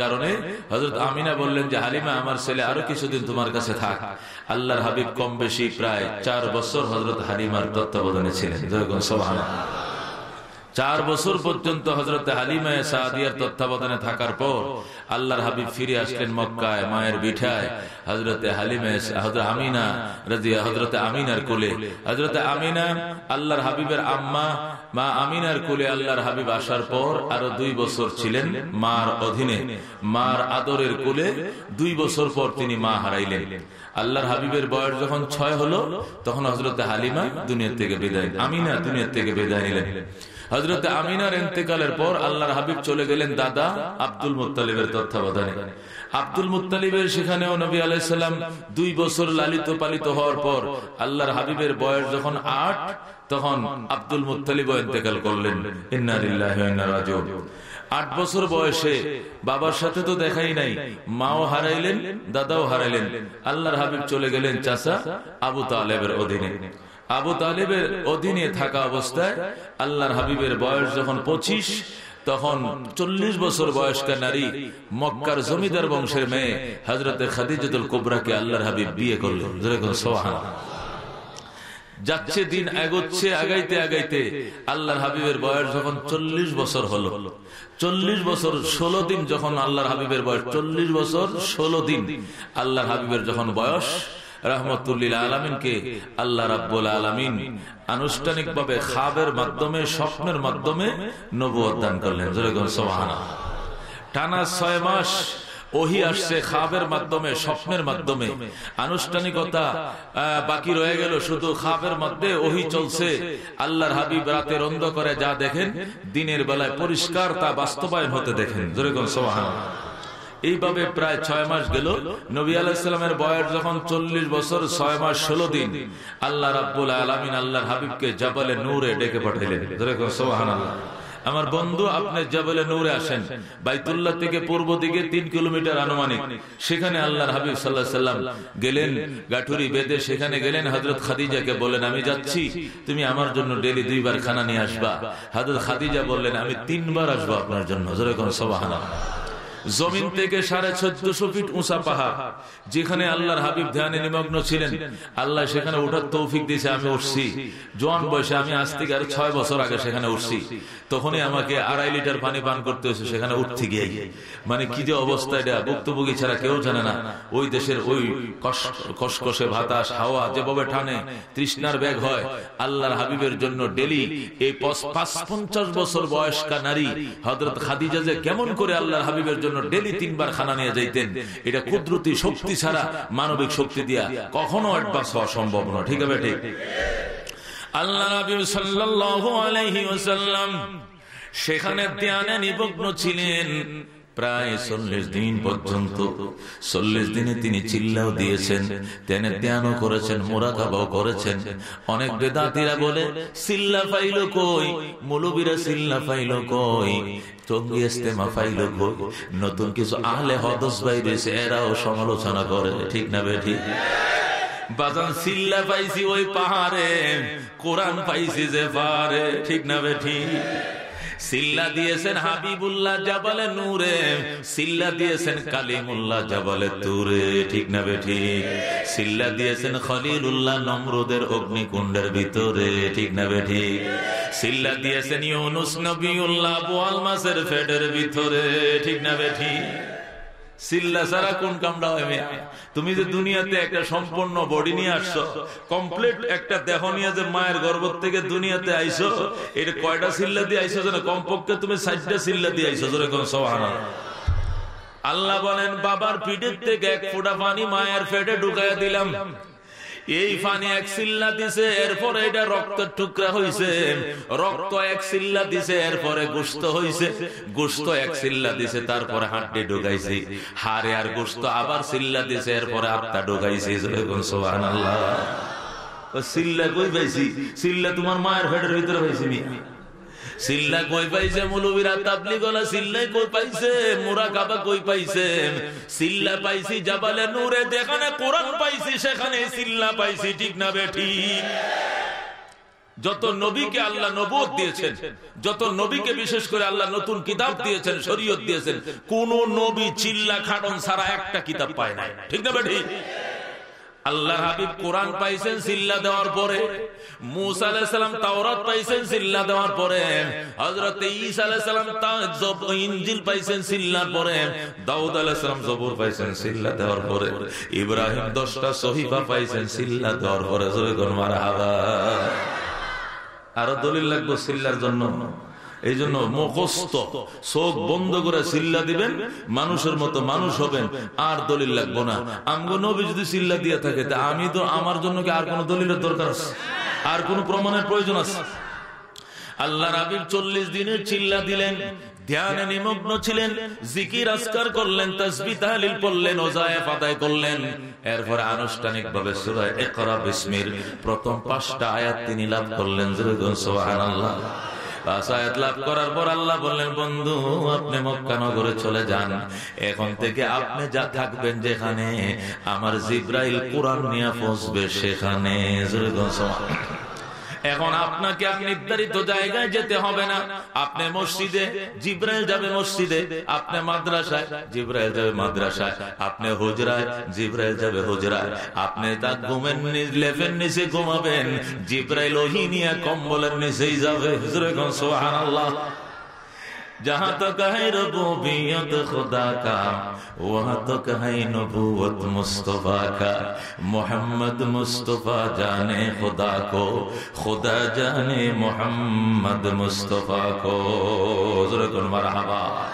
কারণে হজরত আমিনা বললেন যে, হালিমা, আমার ছেলে আরও কিছুদিন তোমার কাছে থাক। আল্লাহর হাবিব কম বেশি প্রায় চার বছর হজরত হালিমার তত্ত্বাবধানে ছিলেন। চার বছর পর্যন্ত হজরত হালিমায় তত্ত্বাবধানে থাকার পর আল্লাহর হাবিব ফিরে আসলেন মক্কায়, মায়ের বিঠায়। হজরতে হালিমে হজরত আমিনা রাজিয়া হজরত আমিনার কোলে। হজরত আমিনা আল্লাহর হাবিবের আম্মা মা আমিনার কোলে আল্লাহর হাবিব আসার পর আরও দুই বছর ছিলেন মার অধীনে। মার আদরের কোলে দুই বছর পর তিনি মা হারাইলেন। আল্লাহর হাবিবের বয়স যখন ছয় হলো, তখন হজরত হালিমা দুনিয়ার থেকে বিদায়, আমিনা দুনিয়ার থেকে বিদায় নিলেন। হজরত আমিনার এতেকালের পর আল্লাহর হাবিব চলে গেলেন দাদা আব্দুল মুতালিবের তত্ত্বাবধানে। আব্দুল মুতালিবের সেখানেও নবী আলাইসাল্লাম দুই বছর লালিত পালিত হওয়ার পর আল্লাহর হাবিবের বয়স যখন আট তখন আব্দুল মুতালিব এতেকাল করলেন। আট বছর বয়সে বাবার সাথে তো দেখাই নাই। মাও হারাইলেন, দাদাও হারাইলেন। আল্লাহর হাবিব চলে গেলেন চাষা আবু তালেবের অধীনে। আবু তালেবের অধীনে থাকা অবস্থায় আল্লাহর হাবিবের বয়স যখন পঁচিশ, তখন চল্লিশ বছর বয়স্কা নারী মক্কার জমিদার বংশের মেয়ে হজরত খাদিজুল কোবরাকে আল্লাহর হাবিব বিয়ে করলেন। যেরকম সোহান যাচ্ছে দিন এগোচ্ছে আগাইতে আগাইতে আল্লাহর হাবিবের বয়স যখন চল্লিশ বছর হলো। চল্লিশ বছর ষোলো দিন যখন আল্লাহর হাবিবের বয়স চল্লিশ বছর ষোলো দিন। আল্লাহর হাবিবের যখন বয়স রহমতুল্লিল আলমিনকে আল্লাহ রাব্বুল আলমিন আনুষ্ঠানিক ভাবে খাবের মাধ্যমে স্বপ্নের মাধ্যমে নবুয় দান করলেন। টানা ছয় মাস ওহি আসছে খাবের মাধ্যমে, স্বপ্নের মাধ্যমে। আনুষ্ঠানিকতা বাকি রয়ে গেল শুধু খাবের মধ্যে, ওহি চলছে। আল্লাহর হাবিব রাতের অন্ধ করে যা দেখেন, দিনের বেলায় পরিষ্কার তা বাস্তবায়ন হতে দেখেন। যেরকম সোহান। এইভাবে প্রায় ছয় মাস গেল। নবী আলাইসালামের বয়স যখন চল্লিশ বছর, ছয় মাস ষোলো দিন। আল্লাহ রাবুল আলমিন আল্লাহর হাবিবকে জাবালে নূরে ডেকে পাঠাইলেন। সোহান আল্লাহ। আমার বন্ধু আপনি জাবেলে নৌরে আসেন, বাইতুল্লাহ থেকে পূর্ব দিকে তিন কিলোমিটার আনুমানিক। সেখানে আল্লাহর হাবিব সাল্লাহ সাল্লাম গেলেন, গাঠুরি বেদে সেখানে গেলেন হজরত খাদিজাকে বলেন আমি যাচ্ছি, তুমি আমার জন্য ডেলি দুইবার খানা নিয়ে আসবা। হজরত খাদিজা বললেন, আমি তিনবার আসব আপনার জন্য। যেরকম সবাহানা জমিন থেকে সাড়ে চোদ্দশো ফিট উঁচা পাহাড়, যেখানে আল্লাহর হাবিব ধ্যানে নিমগ্ন ছিলেন। আল্লাহ সেখানে ওঠার তৌফিক দিয়েছে, আমি উঠছি। জোয়ান বয়সে আমি আজ থেকে আর ছয় বছর আগে সেখানে উঠছি। তখনই আমাকে আড়াই লিটার পানি পান করতে হয়েছে, সেখানে উঠতে গিয়ে। মানে কি যে অবস্থা এটা, ভুক্তভোগী ছাড়া কেউ জানে না। ওই দেশের ওই কসকসে ভাতাস হাওয়া যেভাবে ঠানে তৃষ্ণার ব্যাগ হয়। আল্লাহর হাবিবের জন্য ডেলি এই পঞ্চাশ বছর বয়স্কা নারী হজরত খাদিজা যে কেমন করে আল্লাহর হাবিবের জন্য ডেলি তিনবার খানা নিয়ে যাইতেন। এটা কুদরতি শক্তি ছাড়া, মানবিক শক্তি দিয়া কখনো অ্যাডভান্স হওয়া সম্ভব না ঠিক আছে, ঠিক? আল্লাহ সেখানে ছিলেন। প্রায় চল্লিশ দিন পর্যন্ত, চল্লিশ দিনে তিনি চিল্লাও দিয়েছেন, তেনে করেছেন, মোরাকাবাও করেছেন। অনেক বেদাতিরা বলে কই? মুলুবিরা কই? নতুন কিছু আহলে হদস ভাই রয়েছে এরাও সমালোচনা করে, ঠিক না বেঠি? বাজান, সিল্লা পাইছি ওই পাহাড়ে, কোরআন পাইছি যে পাহাড়ে, ঠিক না বে ঠিক সিল্লা দিয়েছেন হাবিবুল্লাহ জাবালে নূরে, সিল্লা দিয়েছেন কালিমুল্লাহ জাবালে তুরে, ঠিক না বেঠি সিল্লা দিয়েছেন খলিলুল্লাহ নমরুদের অগ্নিকুণ্ডের ভিতরে, ঠিক না বেঠি সিল্লা দিয়েছেন ইউনুস নবীউল্লাহ বোয়াল মাসের ফেডের ভিতরে, ঠিক না বেঠি সিল্লা কোন তুমি যে দুনিয়াতে একটা সম্পূর্ণ বডি নিয়ে আসছো কমপ্লিট একটা দেহ নিয়ে যে মায়ের গর্ভ থেকে দুনিয়াতে আইসো, এটা কয়টা সিল্লা দিয়ে আইসো যেন কমপক্ষে তুমি ষাটটা সিল্লা দিয়ে আইসো যেন কোন সোহানা আল্লাহ বলেন, বাবার পিঠের থেকে এক ফোটা পানি মায়ের ফেটে ঢুকাইয়া দিলাম। এই পানি এক সিল্লা দিছে, এরপরে এটা রক্তের টুকরা হইছে। রক্ত এক সিল্লা দিছে, এরপরে গোস্ত হইছে। গোস্ত এক সিল্লা দিছে, তারপরে হাঁটে ঢুকাইছে। হারে আর গোস্ত আবার সিল্লা দিছে, এরপরে আত্মা ঢুকাইছে সিল্লা কই পাইছি? সিল্লা তোমার মায়ের ভেটের ভিতরে হয়েছে সিল্লা কই পাইছে মৌলবীরা? তাবলি গলা কই পাইছে? মোরা কাবা কই পাইছে? সিল্লা পাইছি জাবালে নূরে কোরআন পাইছি, সেখানে সিল্লা পাইছি, ঠিক না বেঠি? যত নবীকে আল্লাহ নবদ দিয়েছেন, যত নবীকে বিশেষ করে আল্লাহ নতুন কিতাব দিয়েছেন, শরীয়ত দিয়েছেন, কোন নবী চিল্লা খাটন ছাড়া একটা কিতাব পায় নাই। ঠিক না বেঠি? আল্লাহ হাবিব কোরআন পাইছেন সিল্লা দেওয়ার পরে, মুসা আলাইসালাম তাওরাত পাইছেন সিল্লা দেওয়ার পরে হজরত ঈসা আলাইসালাম ইঞ্জিল পাইছেন সিল্লার পরে, দাউদ আলাইসালাম জবুর পাইছেন সিল্লা দেওয়ার পরে, ইব্রাহিম দশটা সহিফা পাইছেন সিল্লা দেওয়ার পরে, জোরে আরও দলিল লাগবো সিল্লার জন্য? এই জন্য মুখস্ত চোখ বন্ধ করে চিল্লা দিবেন, মানুষের মতো মানুষ হবেন, আর দলিল লাগবো না। আমগো নবী যদি চিল্লা দিয়ে থাকে, তা আমি তো আমার জন্য কি আর কোন দলিলের দরকার আছে? আর কোন প্রমাণের প্রয়োজন আছে? আল্লাহ রাবির চল্লিশ দিনের চিল্লা দিলেন, ধ্যানে নিমগ্ন ছিলেন, জিকির আসকার করলেন, তসবি তাহলিল পড়লেন, ওজায় ফাদায় করলেন। এরপরে আনুষ্ঠানিক ভাবে সুরায় একরা বিসমির প্রথম পাঁচটা আয়াত তিনি লাভ করলেন সুবহানাল্লাহ লাভ করার পর আল্লাহ বললেন, বন্ধু, আপনি মক্কানগরে চলে যান। এখন থেকে আপনি যা থাকবেন যেখানে, আমার জিব্রাইল কোরআন নিয়ে পৌঁছবে সেখানে। এখন আপনাকে আর নির্ধারিত জায়গায় যেতে হবে না। আপনি মসজিদে, জিব্রাইল যাবে মসজিদে, আপনি মাদ্রাসায়, জিব্রাইল যাবে মাদ্রাসায়। আপনি হুজরায়, জিব্রাইল যাবে হুজরায়। আপনি তা ঘুমেন লেফের নিচে ঘুমাবেন। জিব্রাইল ওহিনিয়া কম্বলের নিচেই যাবে। হুজরে সোহান আল্লাহ جہاں تک ہے ربوبیت خدا کا، وہاں تک ہے نبوت مصطفیٰ کا۔ محمد مصطفیٰ جانے خدا کو، خدا جانے محمد مصطفیٰ کو۔ حضرت المرحبا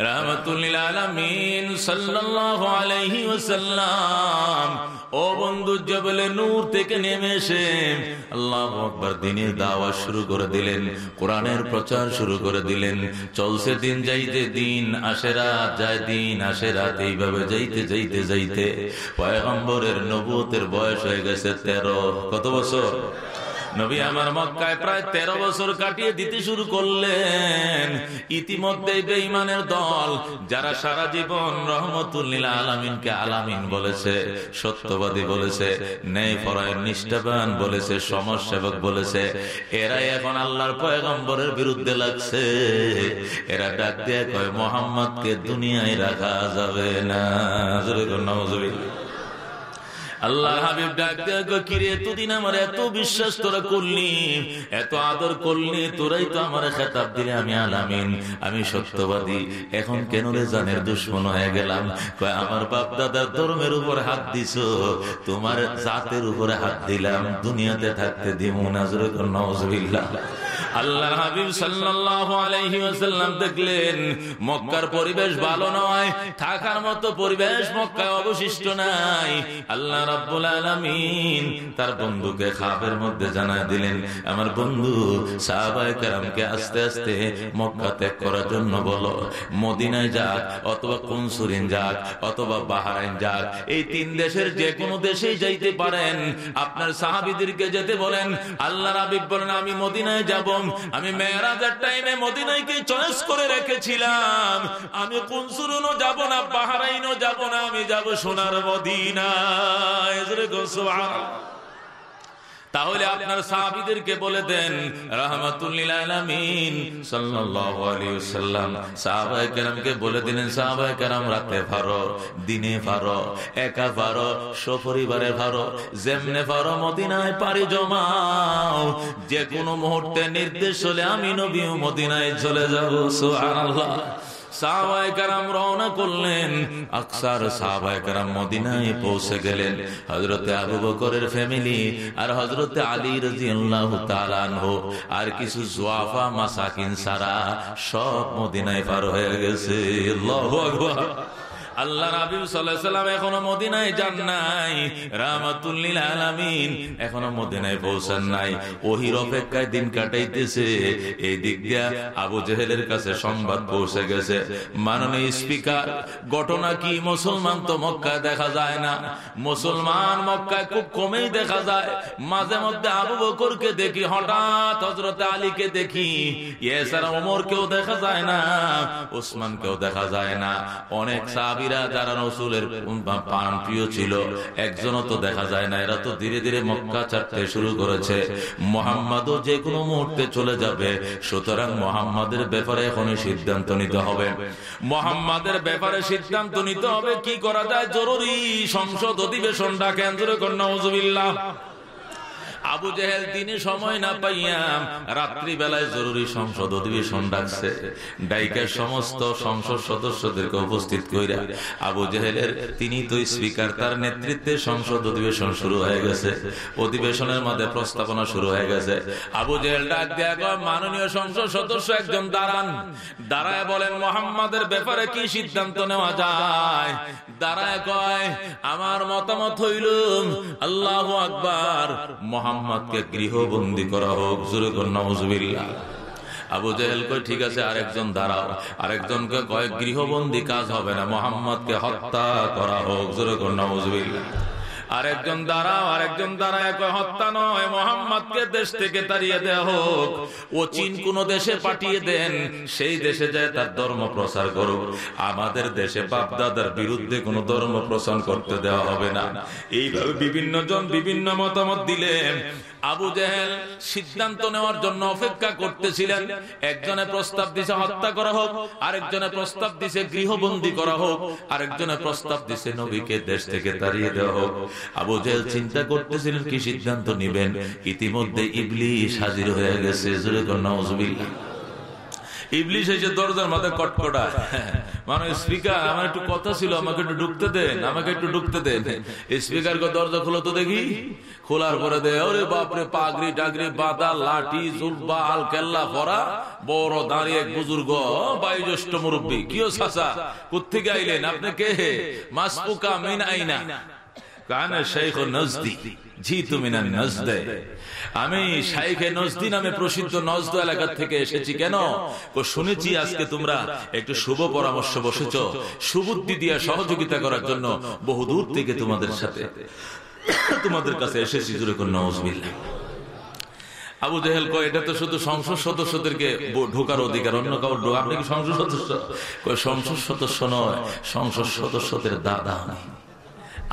رحمت للعالمین صلی اللہ علیہ وسلم۔ ও বন্ধু, জবলে নূর থেকে নেমে এসে আল্লাহ আকবার দিনের দাওয়া শুরু করে দিলেন, কোরআনের প্রচার শুরু করে দিলেন। চলছে দিন, যাইতে দিন, আসে রাত, যায় দিন, আসে রাত। এইভাবে যাইতে যাইতে যাইতে। পয়গম্বরের নবুতের বয়স হয়ে গেছে তেরো। কত বছর? নবী আমার মক্কায় প্রায় তেরো বছর কাটিয়ে দিতে শুরু করলেন। ইতিমধ্যে বেঈমানের দল, যারা সারা জীবন রহমতুল্লিল আলামিনকে আলামিন বলেছে, সত্যবাদী বলেছে, ন্যায় পরায়ণ, নিষ্ঠাবান বলেছে সমাজ সেবক বলেছে, এরাই এখন আল্লাহর পয়গম্বরের বিরুদ্ধে লাগছে। এরা ডাক দিয়ে কয়, মোহাম্মদকে দুনিয়ায় রাখা যাবে না। নজরুল আল্লাহ হাবিব ডাক কিরে, এতদিন আমার এত বিশ্বাস তোরা করলি, এত আদর করলি, তোরাই তো আমার খেতাব দিলে আমি আলামিন, আমি সত্যবাদী। এখন কেন রে জানের দুশ্মন হয়ে গেলাম? আমার বাপ দাদার ধর্মের উপর হাত দিছ, তোমার জাতের উপরে হাত দিলাম, দুনিয়াতে থাকতে দিব নাজর নজবিল্লাহ আল্লাহ হাবিব সাল্লাল্লাহু আলাইহি ওয়াসাল্লাম দেখলেন, মক্কার পরিবেশ ভালো নয়, থাকার মতো পরিবেশ মক্কায় অবশিষ্ট নাই। আল্লাহ রাব্বুল আলামিন তার বন্ধুকে খাবের মধ্যে জানায় দিলেন, আমার বন্ধু, সাহাবায়ে কেরামকে আস্তে আস্তে মক্কা ত্যাগ করার জন্য বলো, মদিনায় যাক, অথবা কুনসুরিন যাক, অথবা বাহারাইন যাক, এই তিন দেশের যে কোনো দেশেই যাইতে পারেন। আপনার সাহাবিদেরকে যেতে বলেন, আল্লাহ রাবিব বলেন আমি মদিনায় যাব আমি মেয়েরাজের টাইমে মদিনাইকে চয়েস করে রেখেছিলাম। আমি কুনসুরুনও যাব না, বাহারাইনও যাব না, আমি যাব সোনার মদিনা তাহলে আপনার সাহাবিদেরকে বলে দেন বলে দিলেন কেরাম, রাতে ফারো দিনে ফারো একা ফারো সপরিবারে ফারো যেমনে ফারো মদিনায় পারি জমাও। যে কোনো মুহূর্তে নির্দেশ হলে আমি নবী মদিনায় চলে যাব রওনা করলেন। আকসার মদিনায় পৌঁছে গেলেন। হজরতে আবু বকরের ফ্যামিলি আর হজরতে আলী আর কিছু জোয়াফা, মাসাকিন সারা সব মদিনায় পার হয়ে গেছে। আল্লাহ রাবি সাল্লাম এখনও মদিনায় যান নাই। রামাতুল্লিল আলামিন এখনও মদিনায় পৌঁছান নাই। ওহির অপেক্ষায় দিন কাটাইতেছে। এই দিক দিয়া আবু জেহেলের কাছে সংবাদ পৌঁছে গেছে। স্পিকার, ঘটনা কি মুসলমান তো মক্কায় দেখা যায় না? মুসলমান মক্কায় খুব কমেই দেখা যায়। মাঝে মধ্যে আবু বকরকে দেখি, হঠাৎ হজরত আলীকে দেখি। এছাড়া ওমর কেউ দেখা যায় না ওসমান কেউ দেখা যায় না। অনেক সাহাবি সাহাবিরা যারা রসুলের পান প্রিয় ছিল। একজনও তো দেখা যায় না, এরা তো ধীরে ধীরে মক্কা ছাড়তে শুরু করেছে। মোহাম্মদও যে কোনো মুহূর্তে চলে যাবে, সুতরাং মোহাম্মদের ব্যাপারে এখনই সিদ্ধান্ত নিতে হবে। মোহাম্মদের ব্যাপারে সিদ্ধান্ত নিতে হবে, কি করা যায়? জরুরি সংসদ অধিবেশন ডাকেন জোরে কন্যা আবু জেহেল দিনে সময় না পাইয়াম রাত্রি বেলায় জরুরি সংসদ অধিবেশন ডাকছে। ডাইকের সমস্ত সংসদ সদস্যদেরকে উপস্থিত কইরা আবু জেহেলের তিনি তো স্পিকার তার নেতৃত্বে সংসদ অধিবেশন শুরু হয়ে গেছে। অধিবেশনের মধ্যে প্রস্তাবনা শুরু হয়ে গেছে। আবু জেহেল ডাক দেয়া মাননীয় সংসদ সদস্য একজন দাঁড়ান। দাঁড়ায় বলেন মোহাম্মদের ব্যাপারে কি সিদ্ধান্ত নেওয়া যায়? দাঁড়ায় কয় আমার মতামত হইল আল্লাহ আকবার। মোহাম্মদ মোহাম্মদকে গৃহবন্দী করা হোক জোরে নজবিল্লা আবু জাহেল কই ঠিক আছে, আরেকজন দাঁড়াও। আরেকজনকে কয়েক গৃহবন্দী কাজ হবে না, মোহাম্মদকে হত্যা করা হোক জোরে নজবিল্লা আরেকজন দাঁড়াও, আরেকজন দাঁড়ায় হত্যা নয়, মোহাম্মদকে দেশ থেকে তাড়িয়ে দেওয়া হোক। ও চীন কোন দেশে পাঠিয়ে দেন, সেই দেশে যায় তার ধর্ম প্রচার করুক। আমাদের দেশে বাপদাদার বিরুদ্ধে কোন ধর্ম প্রচার করতে দেওয়া হবে না। এইভাবে বিভিন্ন জন বিভিন্ন মতামত দিলেন আবু জেহেল সিদ্ধান্ত নেওয়ার জন্য অপেক্ষা করতেছিলেন। একজনে প্রস্তাব দিছে, হত্যা করা হোক, আরেকজনে প্রস্তাব দিছে, গৃহবন্দী করা হোক, আরেকজনে প্রস্তাব দিছে, নবীকে দেশ থেকে তাড়িয়ে দেওয়া হোক। আবু জেহেল চিন্তা করতেছিলেন, কি সিদ্ধান্ত নিবেন? ইতিমধ্যে ইবলিশ হাজির হয়ে গেছে। নজবিল্লা ইবলিশ এসে দরজার মাথায় কটকটা মানে স্পিকার, আমার একটু কথা ছিল, আমাকে একটু ঢুকতে দেন, আমাকে একটু ঢুকতে দেন। স্পিকার দরজা খুলো তো দেখি। খোলার পরে দে, ওরে বাপরে, পাগড়ি টাগরি বাদা, লাঠি, জুব্বা আল কেল্লা বড় দাঁড়িয়ে বুজুর্গ বায়ুজ্যেষ্ঠ মুরব্বী। কোথেকে আইলেন? আপনি কে? মাসপুকা শেখ নজদি জি তুমি না নজদে। আমি শাইখে নজদি নামে প্রসিদ্ধ নজদ এলাকার থেকে এসেছি। কেন? শুনেছি আজকে তোমরা একটু শুভ পরামর্শ বসেছ। সুবুদ্ধি দিয়ে সহযোগিতা করার জন্য বহু দূর থেকে তোমাদের সাথে তোমাদের কাছে এসেছি জুড়ে কোন নজবিল্লা আবু জেহেল কয় এটা তো শুধু সংসদ সদস্যদেরকে ঢোকার অধিকার অন্য কাউ আপনি কি সংসদ সদস্য? সংসদ সদস্য নয় সংসদ সদস্যদের দাদা আমি।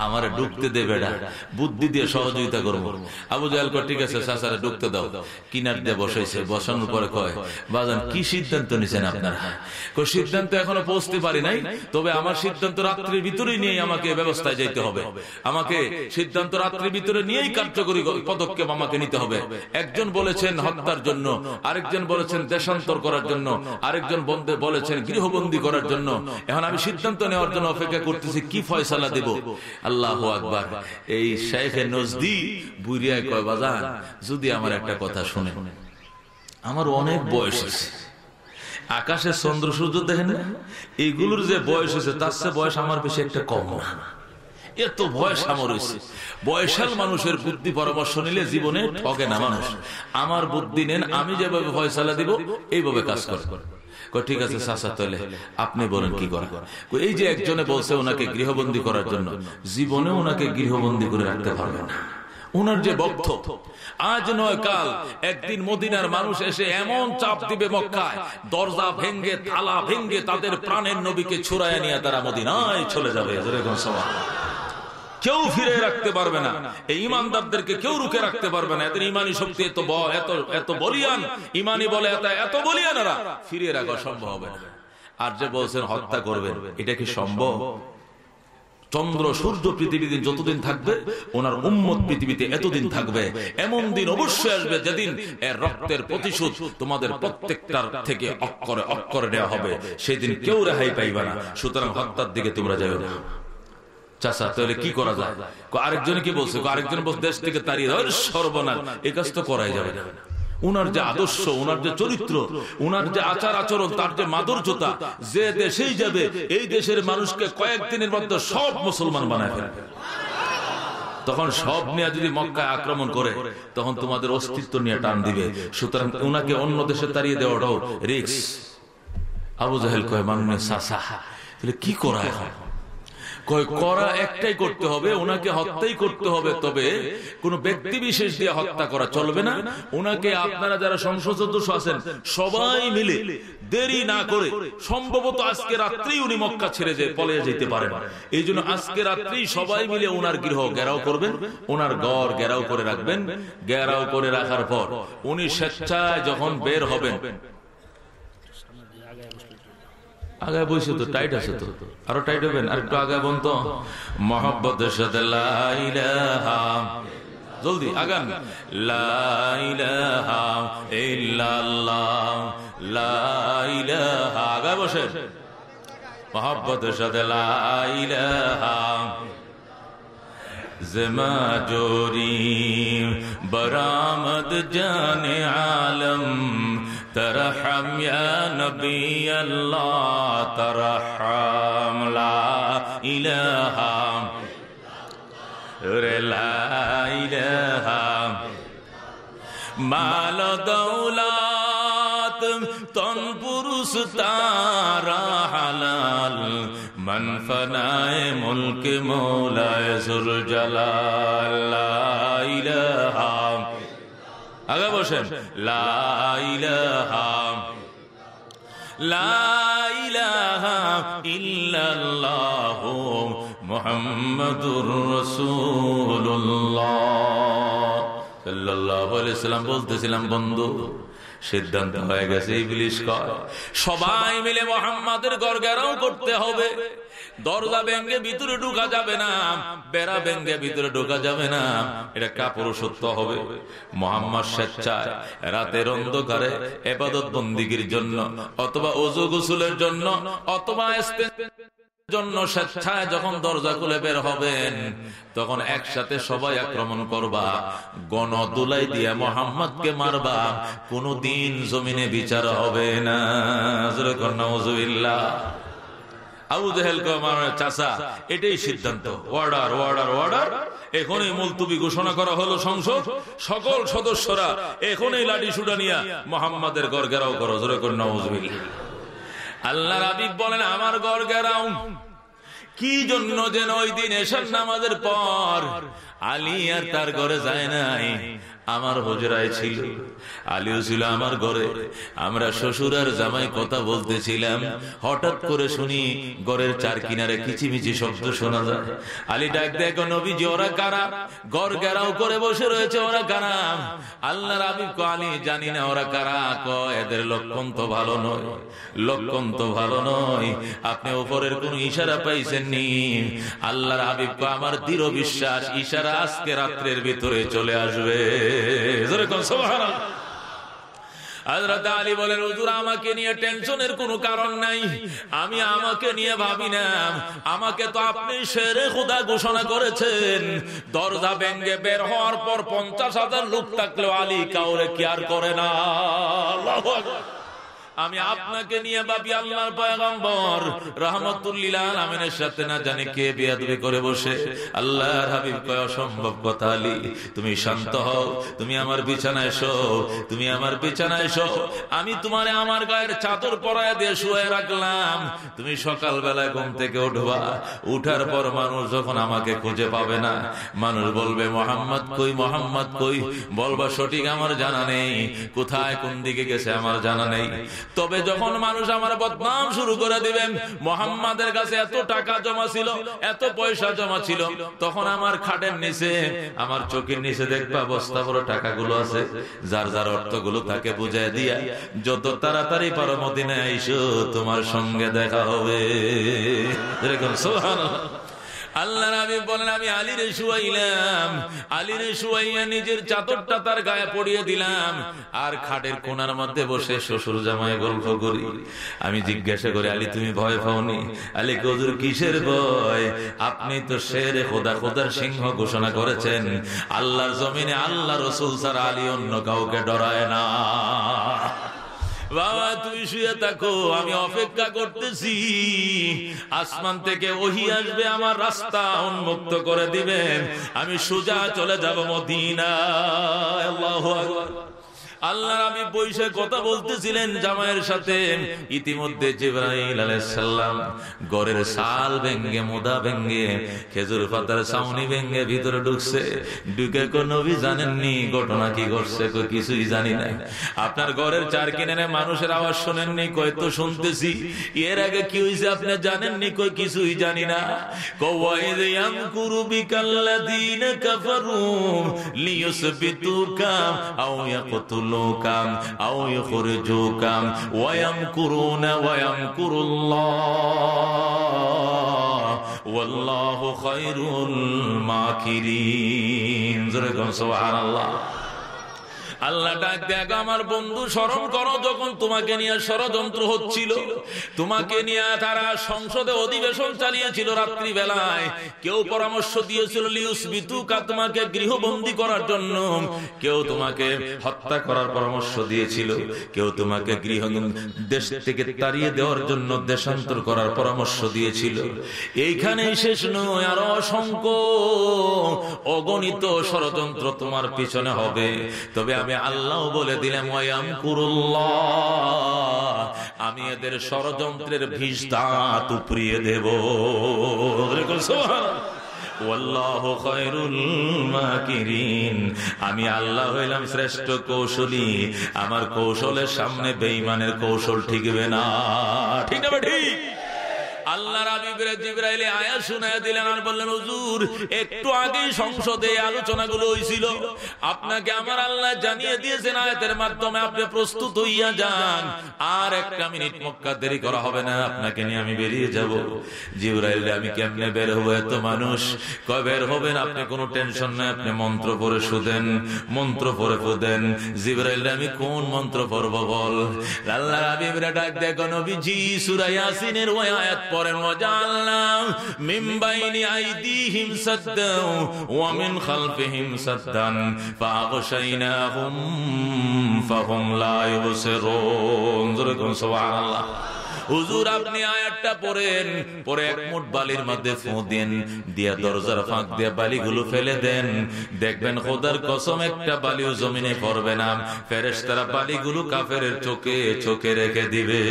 আমার ঢুকতে দে বেড়া বুদ্ধি দিয়ে সহযোগিতা করব। আবু জাহাল ঠিক আছে চাচারে ঢুকতে দাও। কিনার দিয়ে বসাইছে বসানোর পরে কয় বাজান কি সিদ্ধান্ত নিছেন আপনারা? সিদ্ধান্ত এখনও পৌঁছতে পারি নাই। তবে আমার সিদ্ধান্ত রাত্রির ভিতরেই নিয়ে আমাকে ব্যবস্থায় যাইতে হবে। আমাকে সিদ্ধান্ত রাত্রির ভিতরে নিয়েই কার্যকরী পদক্ষেপ আমাকে নিতে হবে। একজন বলেছেন হত্যার জন্য আরেকজন বলেছেন দেশান্তর করার জন্য আরেকজন বন্ধে বলেছেন গৃহবন্দী করার জন্য এখন আমি সিদ্ধান্ত নেওয়ার জন্য অপেক্ষা করতেছি কি ফয়সালা দেব আল্লাহ আকবার। এই শেখে নজদি বুড়িয়ায় কয়, বাজান, যদি আমার একটা কথা শুনে আমার অনেক বয়স আছে। আকাশের চন্দ্র, সূর্য দেখেন এইগুলোর যে বয়স হয়েছে, তার চেয়ে বয়স আমার বেশি একটা কম না। এত বয়স আমার হয়েছে। বয়সাল মানুষের বুদ্ধি পরামর্শ নিলে জীবনে ঠকে না মানুষ। আমার বুদ্ধি নেন, আমি যেভাবে ফয়সালা দিব, এইভাবে কাজ করে। ঠিক আছে চাষা তলে আপনি বলেন কি করা এই যে একজনে বলছে ওনাকে গৃহবন্দী করার জন্য। জীবনে ওনাকে গৃহবন্দী করে রাখতে পারবে না। উনার যে বক্ত আজ নয় কাল একদিন মদিনার মানুষ এসে এমন চাপ দিবে মক্কায় দরজা ভেঙ্গে তালা ভেঙ্গে তাদের প্রাণের নবীকে ছুড়ায় নিয়ে তারা মদিনায় চলে যাবে। কেউ ফিরে রাখতে পারবে না। এই ইমানদারদেরকে কেউ রুখে রাখতে পারবে না। এদের ইমানি শক্তি এত এত এত বলিয়ান। ইমানি বলে এত এত বলিয়ানেরা ফিরিয়ে রাখা সম্ভব হবে। আর যে বলছেন, হত্যা করবেন, এটা কি সম্ভব? চন্দ্র, সূর্য পৃথিবীতে যতদিন থাকবে, ওনার উম্মত পৃথিবীতে এতদিন থাকবে। এমন দিন অবশ্যই আসবে যেদিন এর রক্তের প্রতিশোধ তোমাদের প্রত্যেকটার থেকে অক্ষরে অক্ষরে নেওয়া হবে। সেদিন কেউ রেহাই পাইবে না। সুতরাং হত্যার দিকে তোমরা যাবে না। চাষা তাহলে কি করা যায়? আরেকজন কি বলছে? আরেকজন দেশ থেকে তাড়িয়ে সর্বনাশ। এই কাজ তো করাই যাবে না। উনার যে আদর্শ, উনার যে চরিত্র, উনার যে আচার আচরণ, তার যে মাদুর্যতা যে দেশেই যাবে, এই দেশের মানুষকে কয়েকদিনের মধ্যে সব মুসলমান বানায় ফেলবে। তখন সব নিয়ে যদি মক্কায় আক্রমণ করে, তখন তোমাদের অস্তিত্ব নিয়ে টান দিবে। সুতরাং উনাকে অন্য দেশে তাড়িয়ে দেওয়াটাও রিক্স আবু জাহেল কয় মাননে সাসা কি করা কয় করা একটাই করতে হবে, ওনাকে হত্যাই করতে হবে। তবে কোন ব্যক্তি বিশেষ দিয়ে হত্যা করা চলবে না। ওনাকে আপনারা যারা সংসদ সদস্য আছেন, সবাই মিলে দেরি না করে সম্ভবত আজকে রাত্রেই উনি মক্কা ছেড়ে যে পলে যেতে পারেন। এই জন্য আজকে রাত্রেই সবাই মিলে ওনার গৃহ ঘেরাও করবেন, ওনার গড় ঘেরাও করে রাখবেন। ঘেরাও করে রাখার পর উনি স্বেচ্ছায় যখন বের হবেন আগায় বসে তো টাইট আছে তো। আরও টাইট হবেন? আর একটু আগায় বন তো। মহব্বতের সাথে জলদি, আগান। আগায় বসে মহব্বতের সাথে জমা জোরি বরামদ জানে আলম তরহম নবী আল্লাহ তরহম লা ইলাহা রে লা ইলাহা মাল দৌলত তন পুরুষ তারা হালাল মন ফনায় মুলক মৌলায় সুর জালাল আগে বসেন। লাইলাহা বলতেছিলাম, বন্ধু, সিদ্ধান্ত হয়ে গেছে, ইবলিশ কয় সবাই মিলে মোহাম্মদের গড়গেরাও করতে হবে। দরজা ব্যাঙ্গে ভিতরে ঢুকা যাবে না। বেড়া ব্যাঙ্গে ভিতরে ঢুকা যাবে না। এটা কাপুরুষত্ব হবে। মোহাম্মদ স্বেচ্ছায় রাতের অন্ধকারে এবাদত বন্দিগির জন্য অথবা অজু গোসুলের জন্য অথবা জন্য স্বেচ্ছায় যখন দরজা খুলে বের হবেন তখন একসাথে সবাই আক্রমণ করবা। গণ দুলাই দিয়ে মোহাম্মদকে মারবা। কোনদিন জমিনে বিচার হবে না। এটাই সিদ্ধান্ত। ওয়ার্ডার ওয়ার্ডার ওয়ার্ডার এখনই মুলতুবি ঘোষণা করা হলো সংসদ। সকল সদস্যরা এখনই লাঠি সুডা নিয়া মোহাম্মদের গড় ঘেরাও করো। জোরে কর নজবিল্লা আল্লাহ রাবিব বলেন, আমার গড় গেরাও কি জন্য যেন ওই দিন এসার নামাজের পর আলী আর তার ঘরে যায় নাই। আমার হজরায় ছিল। আলিও ছিল আমার ঘরে। আমরা শ্বশুর আর জামাই কথা বলতেছিলাম। হঠাৎ করে শুনি গড়ের চার কিনারে কিচিমিচি শব্দ শোনা যায়। আলী ডাক দেখো নবীজি, ওরা কারা? গড় গেরাও করে বসে রয়েছে, ওরা কারা? আল্লাহ রাবি আলী জানি না ওরা কারা। ক এদের লক্ষণ তো ভালো নয়। লক্ষণ তো ভালো নয়। আপনি উপরের কোন ইশারা পাইছেন নি? আল্লাহর হাবিব আমার দৃঢ় বিশ্বাস, ইশারা আজকে রাত্রের ভিতরে চলে আসবে। টেনশনের কোনো কারণ নাই। আমি আমাকে নিয়ে ভাবি না। আমাকে তো আপনি সেরে খোদা ঘোষণা করেছেন। দরজা ব্যাঙ্গে বের হওয়ার পর পঞ্চাশ হাজার লোক থাকলেও আলী কাউরে কেয়ার করে না। আমি আপনাকে নিয়ে বাবি আল্লাহর পয়গম্বর। রহমতুল্লিল আলমিনের সাথে না জানি কে বিয়াদবি করে বসে। আল্লাহর হাবিব কয়, অসম্ভব কথা আলী, তুমি শান্ত হও, তুমি আমার বিছানায় শো তুমি আমার বিছানায় শো আমি তোমার আমার গায়ের চাদর পরায় দিয়ে শুয়ে রাখলাম। তুমি সকাল বেলায় ঘুম থেকে উঠবা। উঠার পর মানুষ যখন আমাকে খুঁজে পাবে না, মানুষ বলবে, মোহাম্মদ কই মোহাম্মদ কই? বলবা, সঠিক আমার জানা নেই। কোথায়, কোন দিকে গেছে আমার জানা নেই। তবে যখন মানুষ আমার বদনাম শুরু করে দিবেন, মোহাম্মদের কাছে এত টাকা জমা ছিল, এত পয়সা জমা ছিল, তখন আমার খাটের নিচে, আমার চোখের নিচে দেখবা বস্তা বড় টাকাগুলো আছে, যার যার অর্থগুলো তাকে বুঝাই দিয়া, যত তাড়াতাড়ি পারো মদিনায় আইসো, তোমার সঙ্গে দেখা হবে। এরকম সোহান আল্লাহ নবী বলেন, আমি আলীরে শুয়াইলাম, আলীরে শুয়াইয়া নিজের চাদরটা তার গায়ে পড়িয়ে দিলাম। আর খাটের কোনার মধ্যে বসে শ্বশুর জামাই গল্প করি। আমি জিজ্ঞাসা করি, আলী, তুমি ভয় পাওনি? আলী কজুর কিসের ভয়? আপনি তো শের খোদা, খোদার সিংহ ঘোষণা করেছেন। আল্লাহর জমিনে আল্লাহ রসুল স্যার আলী অন্য কাউকে ডরায় না। বাবা তুই শুয়ে থাকো, আমি অপেক্ষা করতেছি। আসমান থেকে ওহি আসবে, আমার রাস্তা উন্মুক্ত করে দিবেন। আমি সোজা চলে যাব মদিনা আল্লাহ আল্লাহর আমি বৈশে কথা বলতেছিলেন জামাইয়ের সাথে। ইতিমধ্যে জিব্রাইল আলাইসাল্লাম গড়ের সাল ভেঙ্গে মোদা ভেঙ্গে খেজুর পাতার সাউনি ভেঙ্গে ভিতরে ঢুকছে। ঢুকে নবী জানেননি? ঘটনা কি ঘটছে কিছুই জানি না। আপনার ঘরের চার কিনে মানুষের আওয়াজ শোনেননি? কয় তো শুনতেছি। এর আগে কি হয়েছে আপনি জানেননি? কই কিছুই জানি না। কওয়াইদ লিয়ুসবিতুকা আও ইয়াকতুলুকা আও ইখরিজুকা ওয়া ইয়ামকুরুনা ওয়া ইয়ামকুরুল্লাহ ওয়াল্লাহু খায়রুল মাকিরিন জোরে কোন সুবহানাল্লাহ আল্লাহ ডাক দেখ আমার বন্ধু স্মরণ করো যখন তোমাকে নিয়ে ষড়যন্ত্র হচ্ছিল। তোমাকে নিয়ে তারা সংসদে অধিবেশন চালিয়েছিল রাত্রি বেলায় কেউ পরামর্শ দিয়েছিল, লিউস বিতুকা তোমাকে গৃহবন্দী করার জন্য। কেউ তোমাকে হত্যা করার পরামর্শ দিয়েছিল। কেউ তোমাকে গৃহ দেশ থেকে তাড়িয়ে দেওয়ার জন্য দেশান্তর করার পরামর্শ দিয়েছিল। এইখানেই শেষ নয়, আরও অসংখ্য অগণিত ষড়যন্ত্র তোমার পিছনে হবে। তবে আমি আল্লাহ বলে দিলাম ওয়াম কুরুল্লাহ আমি এদের ষড়যন্ত্রের ভিষ দাঁত উপড়িয়ে দেব। আমি আল্লাহ হইলাম শ্রেষ্ঠ কৌশলী। আমার কৌশলের সামনে বেইমানের কৌশল ঠিকবে না। ঠিক না ঠিক? আল্লাহর জিবরাইলে আয়া শুনায় দিলেন আর বললেন, হুজুর, একটু আগেই সংসদে আলোচনাগুলো আপনাকে আমার আল্লাহ জানিয়ে দিয়েছেন আয়াতের মাধ্যমে, আপনি প্রস্তুত হইয়া যান। আর একটা মিনিট মক্কা দেরি করা হবে না, আপনাকে নিয়ে আমি বেরিয়ে যাব। আমি কেমনে বের এত মানুষ? বের হবেন, আপনি কোনো টেনশন নাই, আপনি মন্ত্র পড়ে শুদেন, মন্ত্র পড়ে ফুদেন জিবরাইল, আমি কোন মন্ত্র পড়ব বল? আল্লাহর হাবিবরা ডাক দেখো ওই আয়াত ফাহুম সুবহানাল্লাহ। হুজুর, আপনি আয়াতটা পড়েন পরে এক মুঠ বালির মধ্যে ফু দিয়া দরজার ফাঁক দিয়া বালিগুলো ফেলে দেন। দেখবেন খোদার কসম, একটা বালিও জমিনে পড়বে না। ফেরেশতারা বালিগুলো কাফের চোখে চোখে রেখে দিবে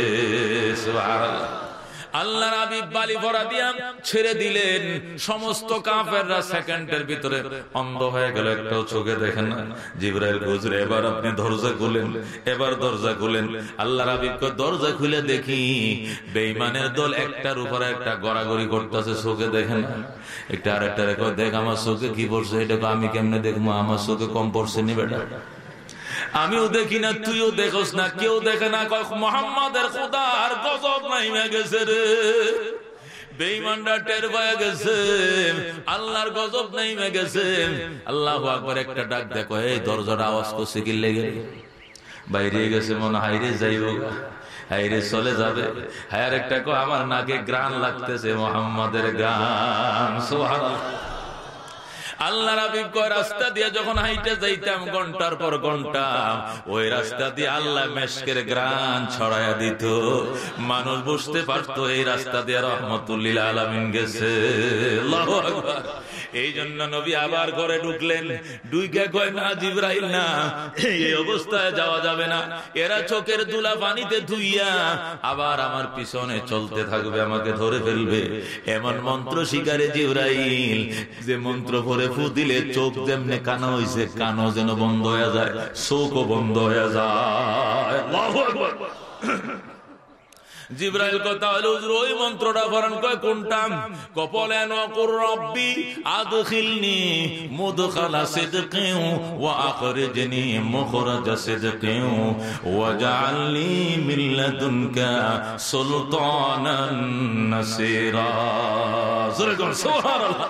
সুবহানাল্লাহ আল্লাহ রাবিব বালি ভরা দিয়া ছেড়ে দিলেন। সমস্ত কাফেররা সেকেন্ডের ভিতরে অন্ধ হয়ে গেল। একটাও চোখে দেখেন না। জিব্রাইল গুজরে এবার আপনি দরজা খুলেন। এবার দরজা খুলেন। আল্লাহ রাবিবকে দরজা খুলে দেখি বেইমানের দল একটার উপরে একটা গড়াগড়ি করতেছে, চোখে দেখেন না। একটা আর একটা দেখ আমার চোখে কি পড়ছে, এটা আমি কেমনে দেখব? আমার চোখে কম পড়ছে নি বেটা? আমিও দেখি না, তুইও দেখোস না, কেউ দেখে না, কয়, মোহাম্মদের খোদার গজব গেছে রে। গজব গেছে। আল্লাহ একটা ডাক দেখো, এই আওয়াজ লেগে? বাইরে গেছে, মনে যাইব হাইরে চলে যাবে। আমার নাকে গ্রান লাগতেছে, মোহাম্মদের গান সোহান আল্লাহ রাবিব কয়, রাস্তা দিয়ে যখন হাইটে যাইতাম ঘণ্টার পর ঘণ্টা, ওই রাস্তা দিয়ে আল্লাহ মেশকের গ্রান ছড়াইয়া দিত। মানুষ বুঝতে পারতো, এই রাস্তা দিয়ে রহমতুল্লিল আলমিন গেছে। এই জন্য নবী আবার ঘরে ঢুকলেন। ডুইকে কয়, না জিব্রাইল, না, এই অবস্থায় যাওয়া যাবে না। এরা চোখের দুলা পানিতে ধুইয়া আবার আমার পিছনে চলতে থাকবে, আমাকে ধরে ফেলবে। এমন মন্ত্র শিকারে জিব্রাইল, যে মন্ত্র ভরে ফু দিলে চোখ যেমনি কানো হয়েছে কানো যেন বন্ধ হয়ে যায় চোখও বন্ধ হয়ে যায়। জিব্রাইল কথা হলো ওই মন্ত্রটা ভরণ কয় কোনটা? কপলেন অকুর রব্বি আদখিলনি মুদখালা সিদকিন ওয়া আখরিজনি মুখরাজা সিদকিন ওয়া জাআলনি মিন লাদুনকা সুলতানান নাসিরা। সুবহানাল্লাহ।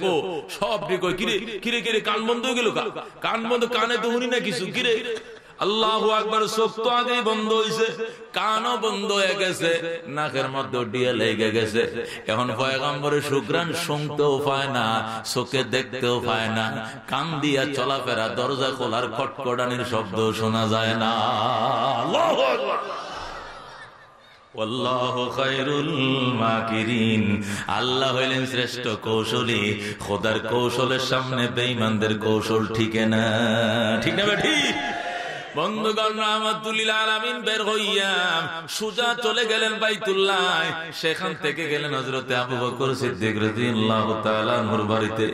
ফো। সব কই। কিরে কিরে কিরে, কান বন্ধ হয়ে গেল কান বন্ধ, কানে তো শুনি না কিছু? কিরে? আল্লাহ তো আগেই বন্ধ হয়েছে কানও বন্ধ হয়ে গেছে। নাকের মধ্যে লেগে গেছে। এখন পয়গম্বরে শুক্রান শুনতেও পায় না, চোখে দেখতেও পায় না। কান দিয়া চলাফেরা, দরজা খোলার কটকটানির শব্দ শোনা যায় না। আল্লাহু আল্লাহ হইলেন শ্রেষ্ঠ কৌশলী। খোদার কৌশলের সামনে বেইমানদের কৌশল ঠিক না। ঠিক না ঠিক? বন্ধুগণ আলমিন বের হইয়া সুজা চলে গেলেন বাইতুল্লাহ। সেখান থেকে গেলেন হজরতে আবু বকর সিদ্দিক বাড়িতে।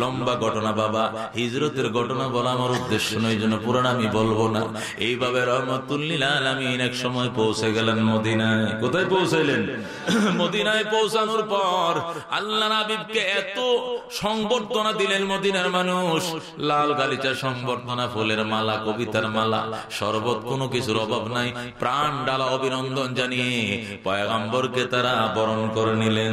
লম্বা ঘটনা, বাবা। হিজরতের ঘটনা বলা আমার উদ্দেশ্য নয় পুরাণ আমি বলব না। এইভাবে এক সময় পৌঁছে গেলেন মদিনায়। কোথায় পৌঁছাইলেন? মদিনায় পৌঁছানোর পর আল্লাহ নাবিবকে এত সংবর্ধনা দিলেন মদিনার মানুষ। লাল গালিচা সংবর্ধনা, ফুলের মালা, কবিতার মালা। শরবত কোনো কিছুর অভাব নাই। প্রাণ ডালা অভিনন্দন জানিয়ে পয়গম্বরকে তারা বরণ করে নিলেন।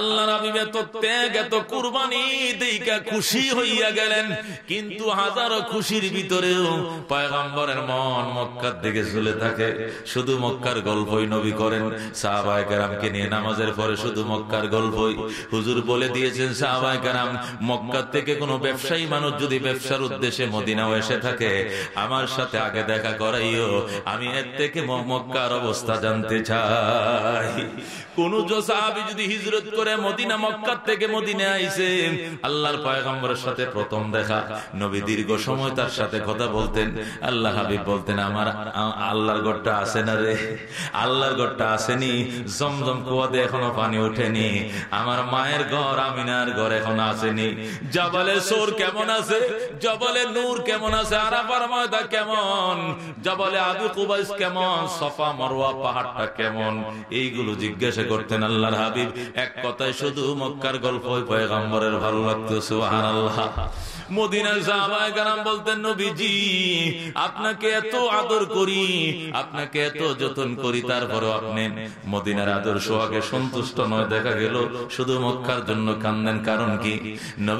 নবী এত ত্যাগ, এত কুরবানি দিকা খুশি হইয়া গেলেন। কিন্তু হাজারো খুশির ভিতরেও পয়গম্বরের মন মক্কার দিকে চলে থাকে। শুধু মক্কার গল্পই নবী করেন। সাহাবায় কারামকে নিয়ে নামাজের পরে শুধু মক্কার গল্পই। হুজুর বলে দিয়েছেন, সাহাবায় কারাম, মক্কার থেকে কোনো ব্যবসায়ী মানুষ যদি ব্যবসার উদ্দেশ্যে মদিনাও এসে থাকে, আমার সাথে আগে দেখা করাইও। আমি এর থেকে মক্কার অবস্থা জানতে চাই। কোন যদি হিজরত করে মদিনা মক্কার থেকে মদিনে আইসে আল্লাহর পয়গম্বরের সাথে প্রথম দেখা। নবী দীর্ঘ সময় তার সাথে কথা বলতেন। আল্লাহ হাবিব বলতেন, আমার, আল্লাহর গড়টা আছে না রে? আল্লাহর গড়টা আসেনি। জমজম কুয়াতে এখনও পানি ওঠেনি। আমার মায়ের ঘর, আমিনার ঘর এখন আসেনি। জবালে সোর কেমন আছে? জবালে নূর কেমন আছে? আরাফার ময়দা কেমন? জবালে আবু কুবাইস কেমন? সফা মরোয়া পাহাড়টা কেমন? এইগুলো জিজ্ঞাসা করতেন আল্লাহর হাবিব। এক কথায় শুধু মক্কার গল্প পয়গম্বরের ভালো লাগতো সুহান আল্লাহ নবী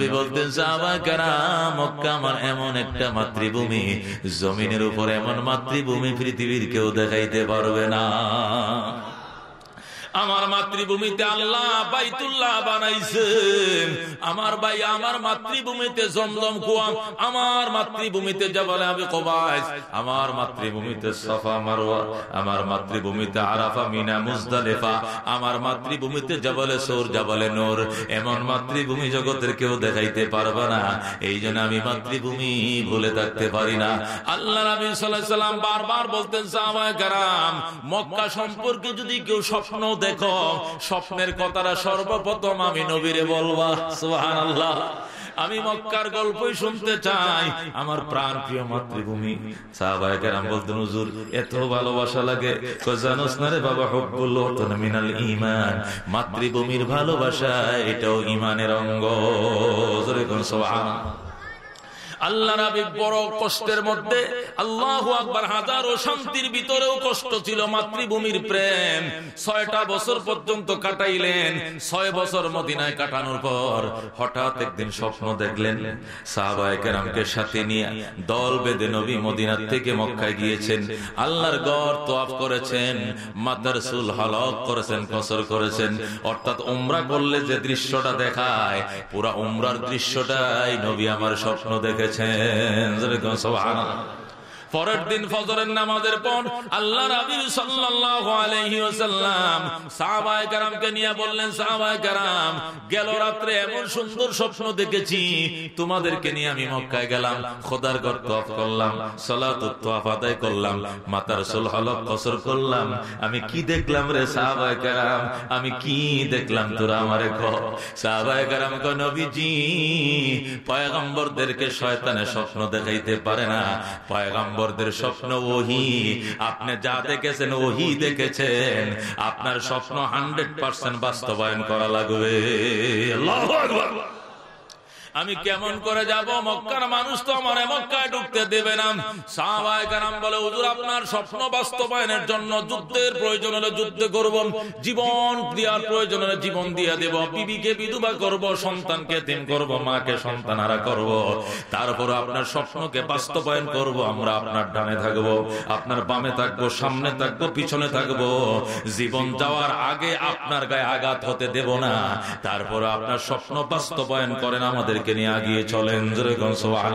বলতেন মক্কা আমার এমন একটা মাতৃভূমি, জমিনের উপর এমন মাতৃভূমি পৃথিবীর কেউ দেখাইতে পারবে না। আমার মাতৃভূমিতে আল্লাহ বাইতুল্লাহ বানাইছেন আমার ভাই আমার মাতৃভূমিতে জমজম কুয়াম আমার মাতৃভূমিতে জবালে আমি কবাইস আমার মাতৃভূমিতে সাফা মারওয়া আমার মাতৃভূমিতে আরাফা মিনা মুজদালিফা আমার মাতৃভূমিতে জবালে সোর জবালে নূর এমন মাতৃভূমি জগতের কেউ দেখাইতে পারবে না এই জন্য আমি মাতৃভূমি ভুলে থাকতে পারি না আল্লাহ নবী সাল্লাল্লাহু আলাইহি সাল্লাম বারবার বলতেন সাহাবায়ে کرام মক্কা সম্পর্কে যদি কেউ স্বপ্ন দেখো, স্বপ্নের কথাটা সর্বপ্রথম আমি নবীরে বলবা সুহান আল্লাহ আমি মক্কার গল্পই শুনতে চাই, আমার প্রাণ প্রিয় মাতৃভূমি। এত ভালোবাসা লাগে। মাতৃভূমির ভালোবাসা এটাও ইমানের অঙ্গ। সোহান আল্লাহ রাবি বড় কষ্টের মধ্যে আল্লাহ আকবার হাজার শান্তির ভিতরেও কষ্ট ছিল, মাতৃভূমির প্রেম। ছয়টা বছর পর্যন্ত কাটাইলেন, ছয় বছর মদিনায় কাটানোর পর হঠাৎ একদিন স্বপ্ন দেখলেন সাথে নিয়ে দল নবী মদিনার থেকে মক্কায় গিয়েছেন। আল্লাহর গড় তোয়াফ করেছেন হলক করেছেন, কসর করেছেন। অর্থাৎ উমরা করলে যে দৃশ্যটা দেখায়, পুরা উমরার দৃশ্যটাই নবী আমার স্বপ্ন দেখেছে করেছেন পরের দিন ফজরের নামাজের পর আল্লাহ রাবি সাল্লাম সাহাবায় কারামকে নিয়ে বললেন, সাহাবায় কারাম, গেল রাত্রে এমন সুন্দর স্বপ্ন দেখেছি। তোমাদেরকে নিয়ে আমি মক্কায় গেলাম, খোদার ঘর তফ করলাম সলাত আদায় করলাম, মাতার সোল হলক কসর করলাম। আমি কি দেখলাম রে সাহাবায় কারাম? আমি কি দেখলাম তোরা আমারে কহ সাহাবায় কারাম ক নবীজি, পয়গম্বরদেরকে শয়তানে স্বপ্ন দেখাইতে পারে না। পয়গম্বর পয়গাম্বরদের স্বপ্ন ওহি। আপনি যা দেখেছেন ওহি দেখেছেন। আপনার স্বপ্ন হান্ড্রেড পার্সেন্ট বাস্তবায়ন করা লাগবে। আল্লাহ আমি কেমন করে যাব? মক্কার মানুষ তো আমার মক্কায় ঢুকতে দেবে না। সাহাবায়ে কেরাম বলে হুজুর আপনার স্বপ্ন বাস্তবায়নের জন্য যুদ্ধের প্রয়োজন হলে যুদ্ধ করব। জীবন দেওয়ার প্রয়োজন হলে জীবন দিয়ে দেব। বিবিকে বিধবা করব সন্তানকে তিন করব মাকে সন্তানারা করব। তারপর আপনার স্বপ্নকে বাস্তবায়ন করব। আমরা আপনার ডানে থাকব আপনার বামে থাকব সামনে থাকব পিছনে থাকব। জীবন যাওয়ার আগে আপনার গায়ে আঘাত হতে দেব না। তারপর আপনার স্বপ্ন বাস্তবায়ন করেন আমাদের আমাদেরকে নিয়ে আগিয়ে চলেন। যেরকম সোহান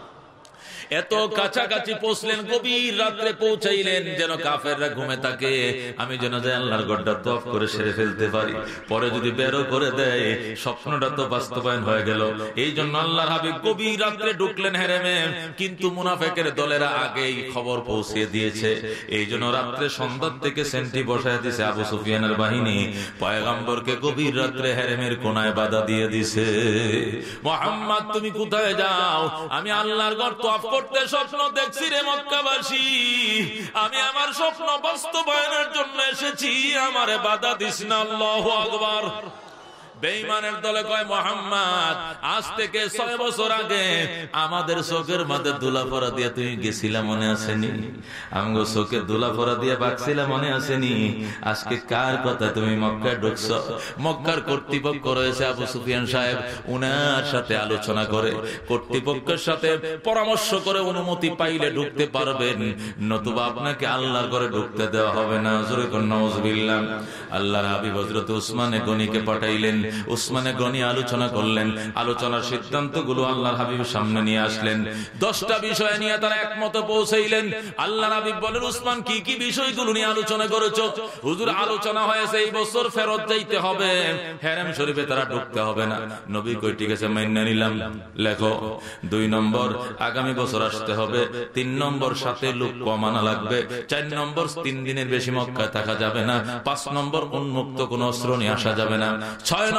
এত কাছাকাছি পৌঁছলেন, গভীর রাত্রে পৌঁছাইলেন, যেন কাফেররা ঘুমে থাকে। আমি যেন যে আল্লাহর গড্ডা তফ করে সেরে ফেলতে পারি। পরে যদি বেরো করে দেয়, স্বপ্নটা তো বাস্তবায়ন হয়ে গেল। এই জন্য আল্লাহ হাবিব গভীর রাত্রে ঢুকলেন হেরেমে। কিন্তু মুনাফেকের দলেরা আগেই খবর পৌঁছে দিয়েছে। এই জন্য রাত্রে সন্ধ্যার থেকে সেন্টি বসায় দিছে আবু সুফিয়ানের বাহিনী। পয়গাম্বরকে গভীর রাত্রে হেরেমের কোনায় বাধা দিয়ে দিছে। মোহাম্মদ, তুমি কোথায় যাও? আমি আল্লাহর গড় তফ করতে স্বপ্ন দেখছি রে মক্কাবাসী। আমি আমার স্বপ্ন বাস্তবায়নের জন্য এসেছি। আমারে বাধা দিস না, আল্লাহ আকবার। বেইমানের দলে কয়, মোহাম্মদ, আজ থেকে ছয় বছর আগে আমাদের চোখের মাঝে দুলা ফরা দিয়ে তুমি গেছিলা মনে আসেনি? আমগো চোখে দুলা ফরা দিয়ে বাকছিলা মনে আসেনি? আজকে কার কথা তুমি মক্কায় ঢুকছ? মক্কার কর্তৃপক্ষ রয়েছে আবু সুফিয়ান সাহেব, উনার সাথে আলোচনা করে, কর্তৃপক্ষের সাথে পরামর্শ করে অনুমতি পাইলে ঢুকতে পারবেন। নতুবা আপনাকে আল্লাহর করে ঢুকতে দেওয়া হবে না। আল্লাহ হাবিব হজরত উসমানে গনিকে পাঠাইলেন উসমানে গনি আলোচনা করলেন। আলোচনার সিদ্ধান্তগুলো আল্লাহ হাবিব সামনে নিয়ে আসলেন। দশটা বিষয় নিয়ে তারা একমত পৌঁছাইলেন। আল্লাহ হাবিব বলেন, উসমান, কি কি বিষয়গুলো নিয়ে আলোচনা করেছ? হুজুর, আলোচনা হয়েছে এই বছর ফেরত যাইতে হবে। হেরাম শরীফে তারা ঢুকতে হবে না। নবী কই, ঠিক আছে, মাইনা নিলাম। লেখো, দুই নম্বর, আগামী বছর আসতে হবে। তিন নম্বর, সাথে লোক কমানা লাগবে। চার নম্বর, তিন দিনের বেশি মক্কায় থাকা যাবে না। পাঁচ নম্বর, উন্মুক্ত কোন অস্ত্র নিয়ে আসা যাবে না। ছয়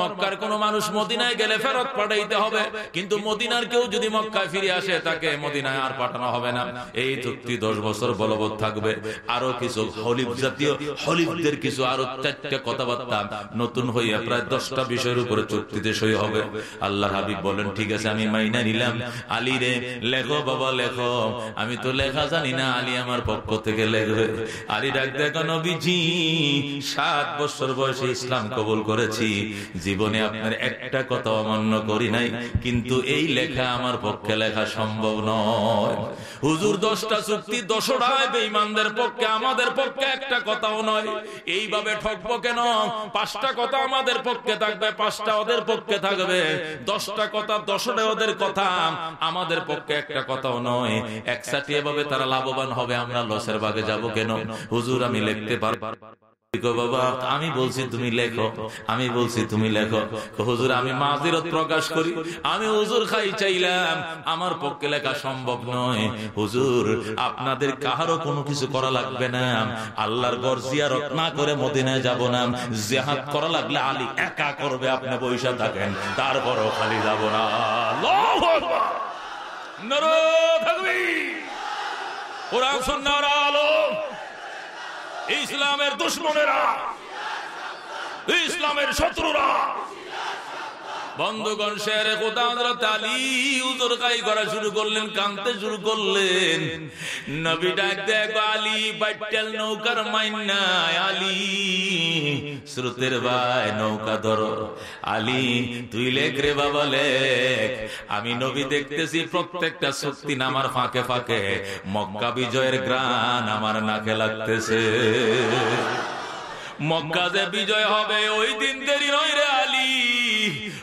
মক্কার কোন মানুষ মদিনায় গেলে ফেরত পাঠাইতে হবে। কিন্তু মদিনার কেউ যদি মক্কায় ফিরে আসে, তাকে মদিনায় আর পাঠানো হবে না। এই চুক্তি দশ বছর বলবৎ থাকবে। আরও কিছু হলিফ জাতীয় হলিফদের কিছু আরও চারটে কথাবার্তা নতুন হইয়া প্রায় দশটা বিষয়ের উপরে চুক্তিতে সই হবে। আল্লাহ হাবিব বলেন, ঠিক আছে, আমি মাইনা নিলাম। আলী রে, লেখো বাবা, লেখো। আমি তো লেখা জানি না, আলী আমার পক্ষ থেকে লেখবে। আলী ডাক দেখো, নবীজি, সাত বছর বয়সে ইসলাম কবুল করেছি। জীবনে আপনার একটা কথা অমান্য করি নাই, কিন্তু এই লেখা আমার পক্ষে লেখা সম্ভব নয়। হুজুর দশটা চুক্তি দশটায় বেঈমানদের পক্ষে, আমাদের পক্ষে একটা কথাও নয়। এইভাবে ঠকবো কেন? পাঁচটা কথা আমাদের পক্ষে থাকবে, পাঁচটা ওদের পক্ষে থাকবে। দশটা কথা দশটা ওদের কথা, আমাদের পক্ষে একটা কথাও নয়। একসাথে এভাবে তারা লাভবান হবে, আমরা লসের বাগে যাব কেন? হুজুর, আমি লিখতে পারব। আমি বলছি তুমি লেখো, আমি বলছি তুমি লেখো। হুজুর, আমি মাজিরত প্রকাশ করি, আমি হুজুর খাই চাইলাম, আমার পক্ষে লেখা সম্ভব নয়। হুজুর, আপনাদের কাহারও কোনো কিছু করা লাগবে না। আল্লাহর গর জিয়ারত না করে মদিনায় যাব না। জেহাদ করা লাগলে আলী একা করবে, আপনি পয়সা থাকেন, তারপরও খালি যাব না। আলো! ইসলামের দুশ্মনেরা ইসলামের শত্রুরা বন্ধুগণ, শেরে কোথাও আলী উজোর কাই করা শুরু করলেন কানতে শুরু করলেন। নবী ডাক দেখ আলী বাইটাল নৌকার মাইনা আলী শ্রুতের ভাই নৌকা ধরো। আলী, তুই লেখ রে বাবা, লেখ। আমি নবী দেখতেছি, প্রত্যেকটা শক্তি নামার ফাঁকে ফাঁকে, মক্কা বিজয়ের গ্রান আমার নাকে লাগতেছে। মক্কা যে বিজয় হবে, ওই দিন দেরি নয় রে আলী।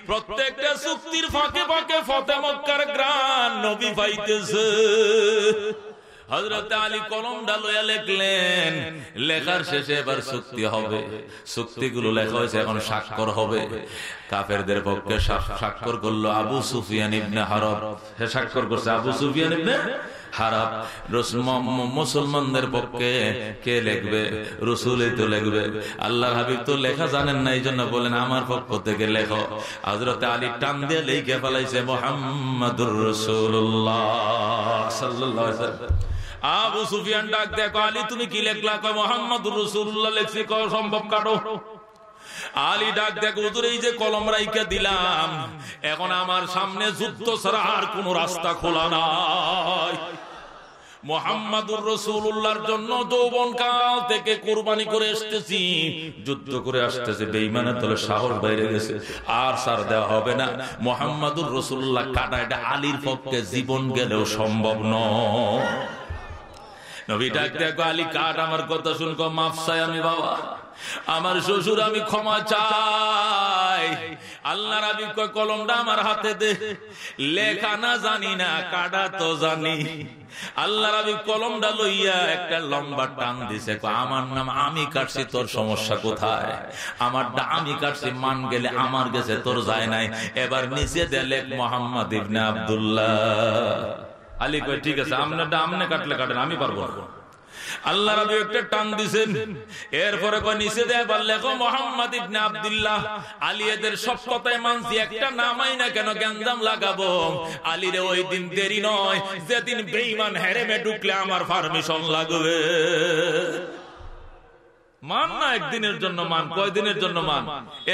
প্রত্যেকটা চুক্তির ফাঁকে ফাঁকে ফতে মক্কার গ্রান নবী পাইতেছে। হজরত আলী লেখলেন, লেখার শেষে এবার চুক্তি হবে। চুক্তিগুলো লেখা হয়েছে, এখন স্বাক্ষর হবে। কাফেরদের পক্ষে স্বাক্ষর করল আবু সুফিয়ান ইবনে হারব। স্বাক্ষর করছে আবু সুফিয়ান ইবনে হারাপ। মুসলমানদের পক্ষে কে লিখবে? রসুলই তো লিখবে। আল্লাহ হাবিব তো লেখা জানেন না এই জন্য বলেন আমার পক্ষ থেকে লেখো। হজরত আলী টান দিয়ে লিখে ফেলাইছে, মোহাম্মদুর রসুল্লাহ আবু সুফিয়ান ডাক দেখো আলী, তুমি কি লেখলা? মোহাম্মদ রসুল্লাহ লেখছি সম্ভব কাটো। আলী ডাক দেখো এই যে কলম রাইকা দিলাম, এখন আমার সামনে যুদ্ধ ছাড়া আর কোন রাস্তা খোলা নাই। মোহাম্মদুর জন্য যৌবন কাল থেকে কোরবানি করে যুদ্ধ করে আসতেছে সাহস বাইরে গেছে, আর সার দেওয়া হবে না। মোহাম্মদুর রসুল্লাহ কাটা, এটা আলীর পক্ষে জীবন গেলেও সম্ভব নয়। নবী ডাক দেখো, আলী কাট, আমার কথা শুনকো, মাফ চাই আমি বাবা। আমার শ্বশুর আমি ক্ষমা চাই। আল্লাহ রাবি কলমটা আমার হাতে দে। লেখা না জানি না, কাটা তো জানি। আল্লাহ রাবি কলমটা লইয়া একটা লম্বা টান দিছে। আমার নাম আমি কাটছি, তোর সমস্যা কোথায়? আমারটা আমি কাটছি, মান গেলে আমার গেছে, তোর যায় নাই। এবার নিচে দে লেখ মোহাম্মদ ইবনে আবদুল্লাহ। আলী কয়, ঠিক আছে আমনে কাটলে কাটেন, আমি পারব না। আল্লাহ রাবি একটা টান দিছেন। এরপরে কয় নিচে দেয় বললে লেখো মোহাম্মদ ইবনে আব্দুল্লাহ, আলিয়াদের সব কথায় মানছি, একটা নামাই না কেন গ্যাঞ্জাম লাগাবো? আলীরে, ওই দিন দেরি নয়, যেদিন বেইমান হেরেমে ঢুকলে আমার পারমিশন লাগবে। মান না একদিনের জন্য মান কয়দিনের জন্য মান?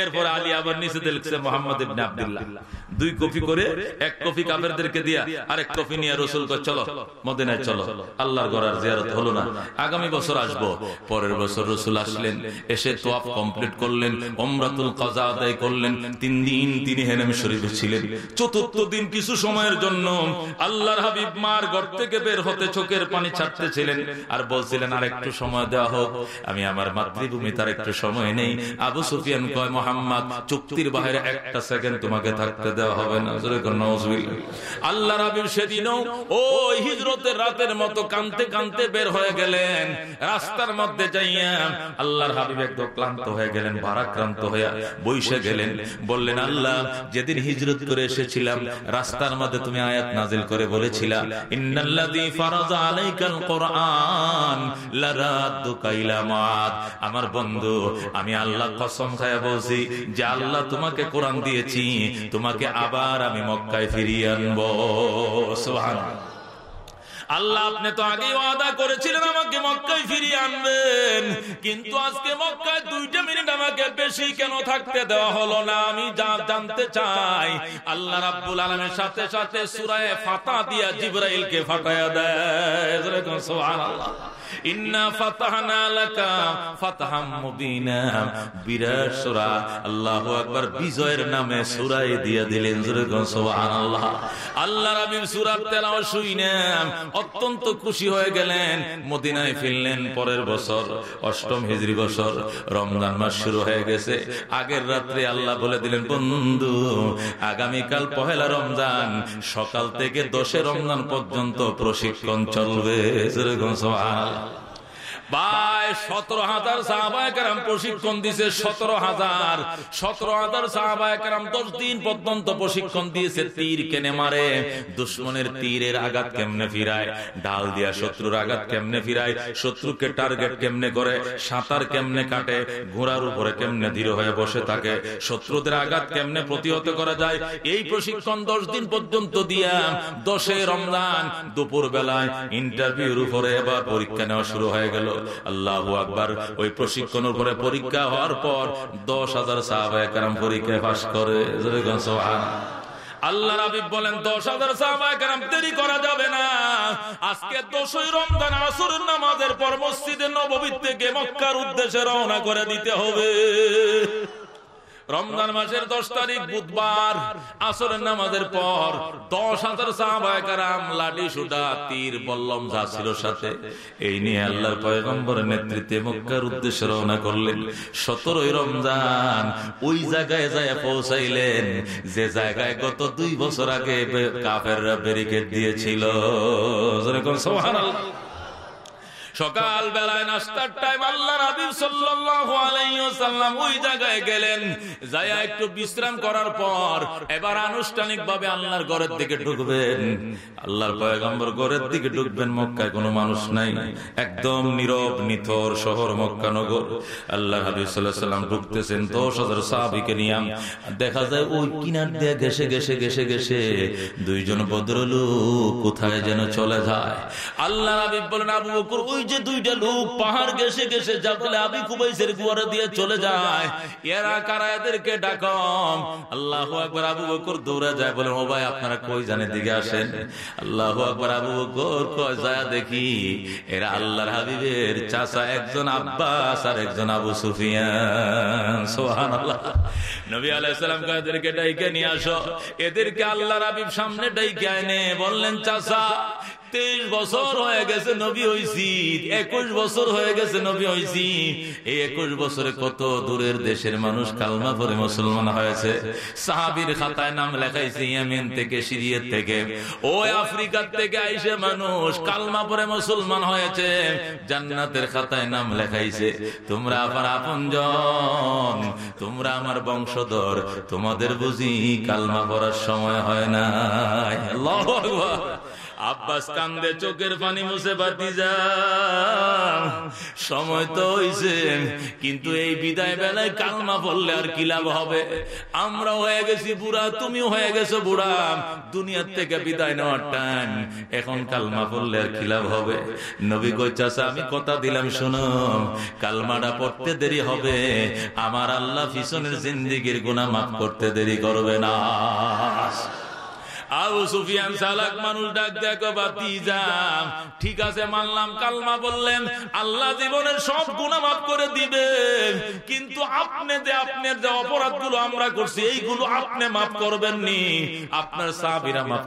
এরপরে আলী আবার নিচে মোহাম্মদ ইবনে আব্দুল্লাহ। দুই কপি করে এক কপি কাফেরদেরকে দিয়া আরেক কপি নিয়ে রসুল চলো মদিনায় চলো আল্লাহর গড়ার জিয়ারত হলো না। আগামী বছর আসব পরের বছর রসুল আসলেন এসে তোয়াফ কমপ্লিট করলেন কাজা আদায় করলেন তিন দিন তিনি হেনেম শরীফে ছিলেন। চতুর্থ দিন কিছু সময়ের জন্য আল্লাহর হাবিব মার ঘর থেকে বের হতে চোখের পানি ছাড়তেছিলেন আর বলছিলেন আর একটু সময় দেওয়া হোক আমি আমার মাতৃভূমি তার একটু সময় নেই। আবু সুফিয়ান কয়, মোহাম্মদ, চুক্তির বাইরে একটা সেকেন্ড তোমাকে থাকতে দেওয়া হবে না। আল্লাহ রাবির সেদিনও ওই হিজরতের রাতের মতো কানতে কানতে বের হয়ে গেলেন। রাস্তার মধ্যে যাইয়া আল্লাহর হাবিব একদম ক্লান্ত হয়ে গেলেন, ভারাক্রান্ত হয়ে বইসে গেলেন। বললেন, আল্লাহ, যেদিন হিজরত করে এসেছিলাম, রাস্তার মধ্যে তুমি আয়াত নাজিল করে বলেছিলা, ইন্নাল্লাযী ফারাজা আলাইকাল কোরআন লারাদ্দুকা ইলা মাদ আমার বন্ধু, আমি আল্লাহ কসম খায় বলছি যে আল্লাহ তোমাকে কোরআন দিয়েছি, তোমাকে আবার আমি মক্কায় ফিরিয়ে আনব। সোহান আল্লাহ, আপনি তো আগে ওয়াদা করেছিলেন আমাকে মক্কায় ফিরিয়ে আনবেন। কিন্তু আজকে মক্কায় দুইটা মিনিট আমাকে বেশি কেন থাকতে দেওয়া হলো না, আমি যা জানতে চাই। আল্লাহ রাব্বুল আলমের সাথে সাথে সুরায় ফাতা দিয়া জিব্রাইলকে ফাটায়া দেয়। সুবহানাল্লাহ। ইন্না সুবহানাল্লাহ। আল্লাহ শুইনা অত্যন্ত খুশি হয়ে গেলেন। মদিনায় ফিরলেন পরের বছর, অষ্টম হিজরি বছর। রমজান মাস শুরু হয়ে গেছে। আগের রাত্রে আল্লাহ বলে দিলেন, বন্ধু, আগামীকাল পহেলা রমজান। সকাল থেকে দশে রমজান পর্যন্ত প্রশিক্ষণ চলবে। ভাই, সতেরো কেমনে কাটে? ঘোড়ার উপরে কেমনে ধীর হয়ে বসে থাকে? শত্রুদের আঘাত কেমনে প্রতিহত করা যায়? এই প্রশিক্ষণ দশ দিন পর্যন্ত দিয়া দশে রমজান দুপুর বেলায় ইন্টারভিউর উপরে এবার পরীক্ষা নেওয়া শুরু হয়ে গেল। আল্লাহ আকবার। ওই প্রশিক্ষণ উপরে পরীক্ষা হওয়ার পর দশ হাজার সাহাবাহাম পরীক্ষায় পাশ করে। আল্লাহ রাবিব বলেন, দশ হাজার সাহাবাহাম দেরি করা যাবে না। আজকে দশই রমজান আসর নামাজের পর মসজিদে নববীর থেকে মক্কার উদ্দেশ্যে রওনা করে দিতে হবে। রমজান মাসের দশ তারিখ বুধবার, আসরের নামাজের পর দশ হাজার সাহাবাহাম লাঠি সুদা তীর বল্লম যা ছিল সাথে, এই নিয়ে আল্লাহর পয়গম্বরের নেতৃত্বে মক্কার উদ্দেশ্যে রওনা করলেন। সতেরোই রমজান, ওই জায়গায় যায় পৌঁছাইলেন, যে জায়গায় গত দুই বছর আগে কাফেররা ব্যারিকেড দিয়েছিল। সোহান আল্লাহ সকাল বেলায় নাস্তার টাইম আল্লাহ রাবি সাল্লাম ওই জায়গায় গেলেন। যাইয়া একটু বিশ্রাম করার পর এবার আনুষ্ঠানিক ভাবে আল্লাহর ঘরের দিকে ঢুকবেন। আল্লাহর পয়গম্বর ঘরের দিকে ঢুকবেন, মক্কায় কোনো মানুষ নাই। একদম নীরব, নিথর শহর মক্কা নগর। আল্লাহ হাবিব সাল্লাহ ঢুকতেছেন, দশ হাজার সাহাবিকে নিয়ে। দেখা যায় ওই কিনার দিয়ে ঘেসে ঘেসে ঘেসে ঘেসে দুইজন ভদ্রলোক কোথায় যেন চলে যায়। আল্লাহ হাবিব বলেন, আবু বকর, ওই যে দুইটা লোক পাহাড় ঘেসে যা বলে আবি কুবাইসের গুয়ারে দিয়ে চলে যায়। এরা কারা এদেরকে ডাকম আল্লাহ একবার আবু বকর দৌড়ে যায় বলেন ও ভাই, আপনারা কই জানে, দিকে আসেন? আল্লাহ একবার আবু বকর কয় যায় দেখি, এরা আল্লাহর হাবিবের চাচা, একজন আব্বাস আর একজন আবু সুফিয়ান। সুবহানাল্লাহ। নবী আলাইহিস সালাম কয়, এদেরকে ডাইকে নিয়ে আসো। এদেরকে আল্লাহর হাবিব সামনে ডাইকে আনে, বললেন, চাচা তেইশ বছর হয়ে গেছে নবী হইছি একুশ বছর হয়ে গেছে নবী হইছি এই একুশ বছরে কত দূরের দেশের মানুষ কালমা পরে মুসলমান হয়েছে। সাহাবির খাতায় নাম লেখাইছে, ইয়েমেন থেকে, সিরিয়ার থেকে। ওই আফ্রিকার থেকে আইসে মানুষ কালমা পরে মুসলমান হয়েছে। জান্নাতের খাতায় নাম লেখাইছে, তোমরা আমার আপন তোমরা আমার বংশধর, তোমাদের বুঝি কালমা পড়ার সময় হয় না আল্লাহ আব্বাস কান্দে চোখের পানি মুছে বাতি যা সময় তো হইছে। কিন্তু এই বিদায় বেলায় কালমা পড়লে আর কি লাভ হবে? আমরা হয়ে গেছি বুড়া তুমিও হয়ে গেছো বুড়া। দুনিয়ার থেকে বিদায় নেওয়ার টাইম এখন কালমা পড়লে আর কি লাভ হবে? নবী কইচাছে আমি কথা দিলাম শোনো। কালমাটা পড়তে দেরি হবে। আমার আল্লাহ ফিসনের জিন্দিগির গুণা মাফ করতে দেরি করবে না। আবু সুফিয়ান সালাক মানুষ ডাক দেখো ঠিক আছে, মানলাম, কালমা বললেন, আল্লাহ জীবনের সব গুণা মাফ করে দিবেন। কিন্তু আপনি যে আপনার যে আমরা করছি, এইগুলো আপনি মাফ নি আপনার মাফ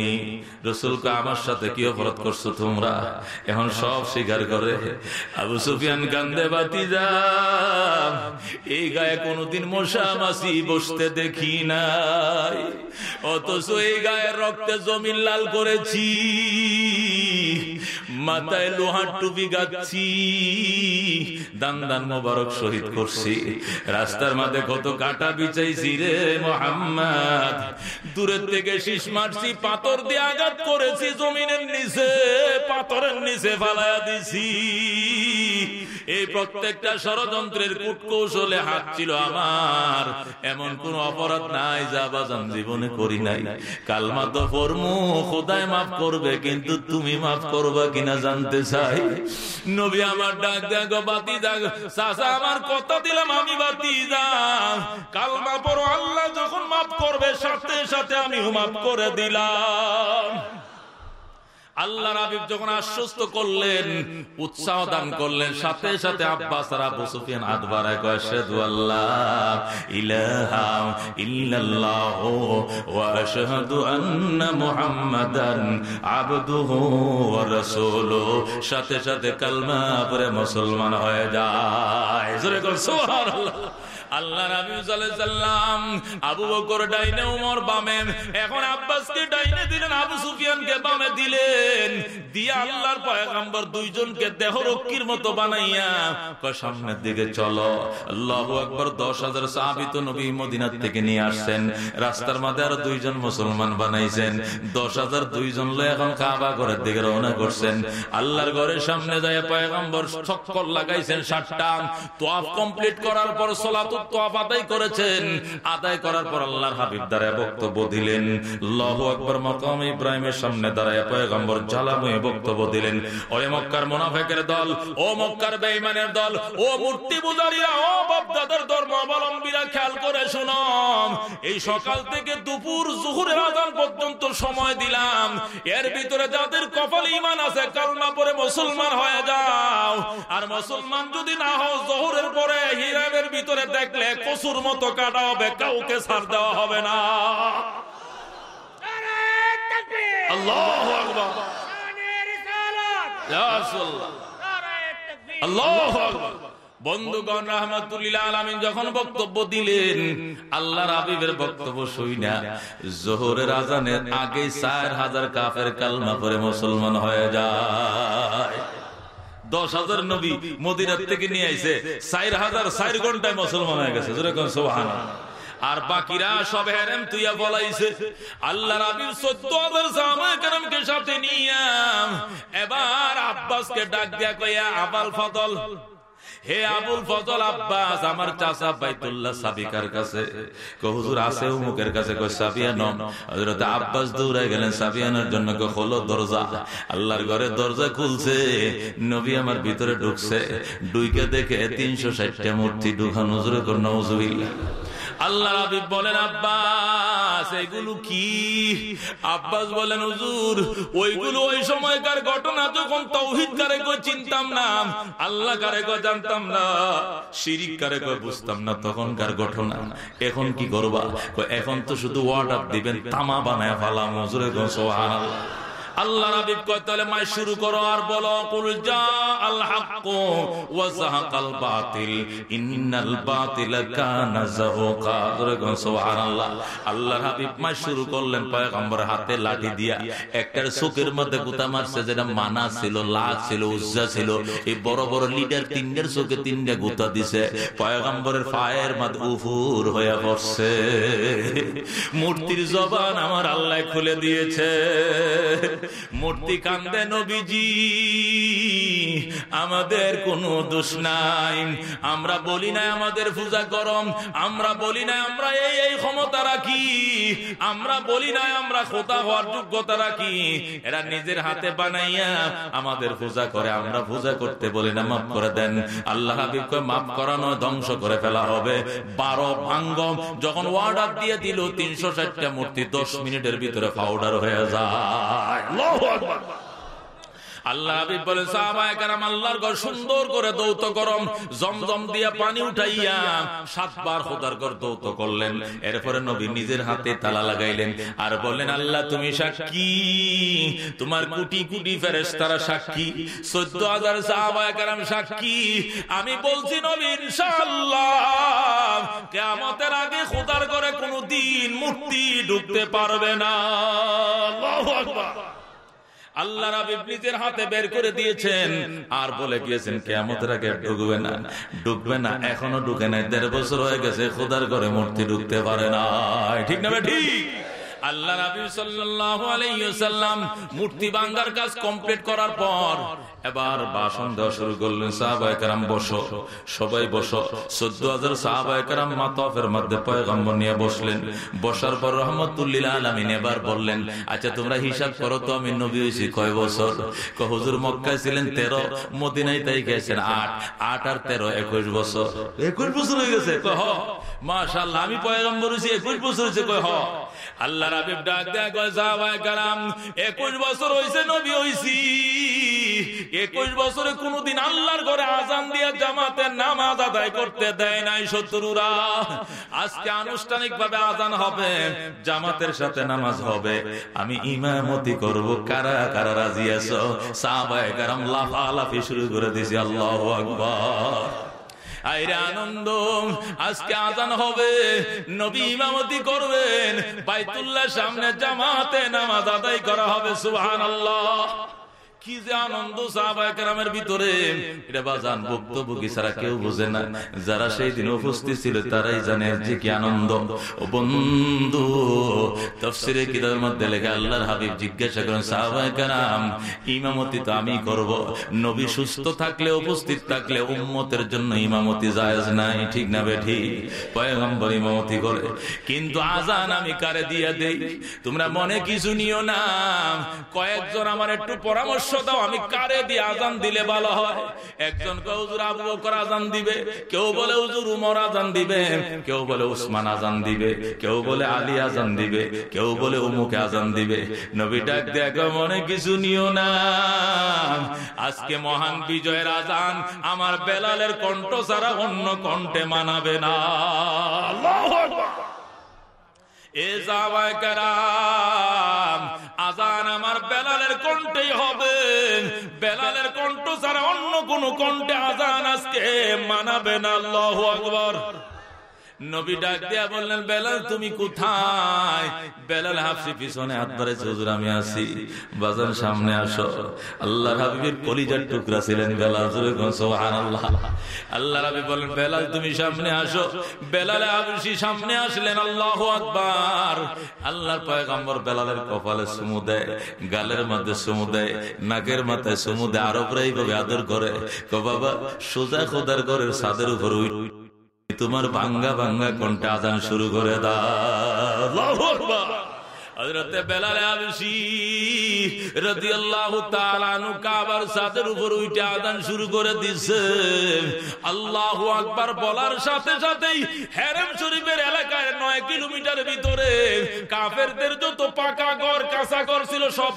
নি রসুলকে আমার সাথে কি অপরাধ করছ তোমরা? এখন সব স্বীকার করে, আবু সুফিয়ান কান্দে, বাতি যাম। এই গায়ে কোনোদিন মশা মাসি বসতে দেখি নাই। অথচ এই গায়ের রক্তে জমিন লাল করেছি, মাথায় লোহার টুপি গাচ্ছি দান দান মোবারক শহীদ করছি। রাস্তার মাঝে কত কাটা বিছাইছি রে মোহাম্মদ। দূরের থেকে শীষ মারছি, পাথর দিয়ে আঘাত করেছি, জমিনের নিচে, পাথরের নিচে ফালাইয়া দিছি। এই প্রত্যেকটা ষড়যন্ত্রের কূটকৌশলে হাত ছিল আমার। এমন কোন অপরাধ নাই যা বাজান জীবনে করি নাই। কালমা তো ফরমু, খোদায় মাফ করবে, কিন্তু তুমি মাফ করবা কিনা জানতে চাই। নবী আমার ডাক দেখ বাতি দেখ চাষা আমার কথা দিলাম, আমি বাতি যাম কালমা পর আল্লাহ যখন মাফ করবে, সাথে সাথে আমিও মাফ করে দিলাম। আল্লাহ রাবিব যখন আশ্বস্ত করলেন, উৎসাহ দান করলেন, সাথে সাথে আব্বাস আবু সুফিয়ান হাত বাড়ায় আল্লাহ আন্না সাথে সাথে কালমা পড়ে মুসলমান হয়ে যায়। আল্লাহ আবু বকর ডাইনে, উমর বামে। এখন আব্বাসকে ডাইনে দিলেন, আবু সুফিয়ানকে বামে দিলেন। দিয়ে আল্লাহর পয়গম্বর দুইজনকে দেহ রক্ষীর মতো বানাইয়া সামনের দিকে চলো। আল্লাহু আকবার, দশ হাজার সাহাবিত নবী মদিনার থেকে নিয়ে আসছেন। রাস্তার মাঝে আরও দুইজন মুসলমান বানাইছেন। দশ হাজার দুইজন লো এখন কাবা ঘরের দিকে রওনা করছেন। আল্লাহর ঘরের সামনে যায় পয়গম্বর চক্কর লাগাইছেন ষাটটা তোয়াফ কমপ্লিট করার পর সলাত আদায় করেছেন। আদায় করার পর আল্লাহর হাবিব দ্বারা বক্তব্য দিলেন। আকবর মকাম ইব্রাহিমের সামনে দাঁড়ায় পয়গম্বর বক্তব্য দিলেন। মক্কার মোনাফেকের দল, ও মক্কার দল, ও মূর্তি পূজারীরা, ও ধর্ম অবলম্বীরা খেয়াল করে এই সকাল থেকে দুপুর জুহুরের পর্যন্ত সময় দিলাম। এর ভিতরে যাদের কপাল ইমান আছে, কালমা পরে মুসলমান হয়ে যাও। আর মুসলমান যদি না হও, জহুরের পরে হিরামের ভিতরে দেখলে কসুর মতো কাটা কাউকে ছাড় দেওয়া হবে না। আল্লাহ বন্ধুগণ, রহমাতুল্লিল আলমিন যখন বক্তব্য দিলেন আল্লাহ রাবিবের বক্তব্য শুই না। জোহরের আজানের আগে চার হাজার কাফের কালমা পরে মুসলমান হয়ে যায়। দশ হাজার নবী মদিনার থেকে নিয়ে আইছে। চার হাজার চার ঘন্টায় মুসলমান হয়ে গেছে। আর বাকিরা সব হেরেম তুইয়া বলাইছে। আল্লাহ রাবির সত্য সাহাবাহামকে সাথে নিয়ে এবার আব্বাসকে ডাক দিয়া কইয়া, আবাল ফতল হে আবুল ফজল আব্বাস, আমার চাচা বাইতুল্লাহ সাবিকার কাছে। হুজুর আছে উমুকের কাছে? কই সাবিয়ান হযরত আব্বাস দৌড়ে গেলেন, সাবিয়ানের জন্য কই হলো দরজা। আল্লাহর ঘরে দরজা খুলছে, নবী আমার ভিতরে ঢুকছে। ডুইকে দেখে 360টা মূর্তি ঢুকানো, হুজুরে কর নওজুবিল্লাহ আল্লাহ রাবিব বলেন, আব্বাস, এগুলো কি? আব্বাস বলেন, হুজুর, ওইগুলো ওই সময়কার ঘটনা যখন তৌহিদ কারে কই চিনতাম না, আল্লাহ কারে কই জানতাম না, শিরিক কারে কই বুঝতাম না, তখনকার ঘটনা। এখন কি করবা? এখন তো শুধু আপ দিবেন, তামা বানায় ফালাম, হুজুরে গো সুবহানাল্লাহ। আল্লাহ রাবিব কয়, তাহলে মাই শুরু করো আর বলো, কুল যা আল হক ওয়া যাহাকাল বাতিল, ইন্নাল বাতিল কানা যাহুকা। সুবহানাল্লাহ। আল্লাহ রাবিব মাই শুরু করলেন পয়গম্বর হাতে লাঠি দিয়া। একটার চোখের মধ্যে গুতা মারছে, যেটা মানা ছিল লাখ ছিল উজ্জা ছিল। এই বড় বড় লিডার তিনটার চোখে তিনটা গুতা দিছে। পয়গম্বরের পায়ের মধ্যে উফুর হয়ে পড়ছে। মূর্তির জবান আমার আল্লাহ খুলে দিয়েছে। মূর্তি কান্দে নবীজি, আমাদের কোনো দোষ নাই। আমরা বলি না আমাদের পূজা করম আমরা বলি না আমরা এই এই ক্ষমতা রাখি, আমরা বলি না আমরা খোতা হওয়ার যোগ্যতা রাখি। এরা নিজের হাতে বানাইয়া আমাদের পূজা করে, আমরা পূজা করতে বলি না, মাফ করে দেন। আল্লাহ মাফ করানো, ধ্বংস করে ফেলা হবে। বারো ভাঙ্গম যখন ওয়ার্ডার দিয়ে দিল, তিনশো ষাটটা মূর্তি দশ মিনিটের ভিতরে পাউডার হয়ে যায়। আল্লাহ হাবিব বলেন সাহাবায়ে কেরাম আল্লাহর ঘর সুন্দর করে দৌত করম জমজম দিয়া পানি উঠাইয়া সাতবার খোদার ঘর দৌত করলেন। এরপরে নবী নিজের হাতে তালা লাগাইলেন। আর আল্লাহ তুমি সাক্ষী তোমার কোটি কোটি ফেরেশতারা সাক্ষী চোদ্দ হাজার সাহাবায়ে কেরাম সাক্ষী। আমি বলছি নবী ইনশাআল্লাহ কিয়ামতের আগে খোদার ঘরে কোনদিন মূর্তি ঢুকতে পারবে না। আল্লাহু আকবার। আল্লাহ রাবিব নিজের হাতে বের করে দিয়েছেন। আর বলে গিয়েছেন কেমতের আগে ঢুকবে না। ঢুকবে না, এখনও ঢুকে নাই। দেড় বছর হয়ে গেছে, খোদার ঘরে মূর্তি ঢুকতে পারে না ঠিক না ঠিক? আল্লাহ সাল্লাল্লাহু আলাইহি মূর্তি ভাঙার কাজ কমপ্লিট করার পর এবার ভাষণ দেওয়া শুরু করলেন সাহাবায়ে কেরাম বসো। সবাই বসো। 14000 সাহাবায়ে কেরাম মাতাফের মধ্যে পয়গম্বর নিয়ে বসলেন। বসার পর রহমাতুল্লিল আলামিন এবার বললেন আচ্ছা তোমরা হিসাব করো তো আমি নবী হইছি কয় বছর? ক হুজুর মক্কায় ছিলেন 13 মদিনায় তাই গেছেন 8 8 আর 13 21 বছর। 21 বছর হয়ে গেছে? কহ মাশাআল্লাহ আমি পয়গম্বর হইছি 21 বছর হইছে কয় হ। আল্লাহ রাবিব ডাক দেয় কয় কারাম 21 বছর হইছে নবী হইছি। 21 বছরে কোনদিন আল্লাহর ঘরে আজান দিয়ে জামাতের নামাজ আদায় করতে দেয় নাই শত্রুরা। আজকে আনুষ্ঠানিক ভাবে আজান হবে, জামাতের সাথে নামাজ হবে। আমি ইমামতি করব। কারা কারা রাজি আছো? সাহাবায়ে কারাম লাফালাফি শুরু করে দিয়েছি, আল্লাহু আকবার। আনন্দ, আজকে আজান হবে। নবী ইমামতি করবেন। বাইতুল্লাহ সামনে জামাতে নামাজ আদায় করা হবে, সুবহানাল্লাহ। যারা সেই দিন উপস্থিত ছিল, তারাই জানে যে কি আনন্দ। বন্ধু, তফসিরে কিতাবের মধ্যে লেখা, আল্লাহর হাবিব জিজ্ঞাসা করেন সাহাবাহাম ইমামতি তো আমি করব। নবী সুস্থ থাকলে, উপস্থিত থাকলে, উম্মতের জন্য ইমামতি জায়েজ নাই, ঠিক না বেঠি পয়গম্বর ইমামতি করে, কিন্তু আজান আমি কারে দিয়ে দেই? তোমরা মনে কিছু নিও না। কয়েকজন আমার একটু পরামর্শ দাও, আমি কারে দিয়ে আজান দিলে ভালো হয়? একজন হুজুর আবু বকর আজান দিবে? কেউ বলে, হুজুর উমর আজান দিবে। কেউ বলে, উসমান আজান দিবে। কেউ বলে, আলী আজান দিবে। কেউ বলে, উমুকে আজান দিবে। নবী ডাক দেখো মনে কিছু নিও না। আজকে মহান বিজয়ের আজান আমার বেলালের কণ্ঠ ছাড়া অন্য কণ্ঠে মানাবে না। আল্লাহু আকবার। এ জামায় কারাম আজান আমার বেলালের কণ্ঠেই হবে। বেলালের কণ্ঠ ছাড়া অন্য কোন কণ্ঠে আজান আজকে মানাবে না, আল্লাহ আকবর। নবী ডাক দিয়া বললেন, বেলাল, তুমি কোথায়? বেলাল হাফসি পিছনে হাত ধরে, হুজুর, আমি আছি। বাজার সামনে আসো। আল্লাহ হাবিবের কলিজার টুকরা ছিলেন বেলাল। সুবহানাল্লাহ। আল্লাহ রাবি বলেন বেলাল, তুমি সামনে আসো। বেলাল হাফসি সামনে আসলেন, আল্লাহু আকবার। আল্লাহর পয়গম্বর বেলালের কপালে দেয়, গালের মধ্যে দেয়, নাকের মাথায় চুমু দেয় আরবরা এইভাবে আদর করে। বাবা, সোজা খোদার ঘরের ছাদের উপর উঠ। তোমার বাঙ্গা বাঙ্গা কোনটা আদান শুরু করে দাও। আযান শুরু করে দিছে। আল্লাহু আকবার বলার সাথে সাথেই শরীফের এলাকায় 9 কিলোমিটার ভিতরে পাকা ঘর ঘর ছিল সব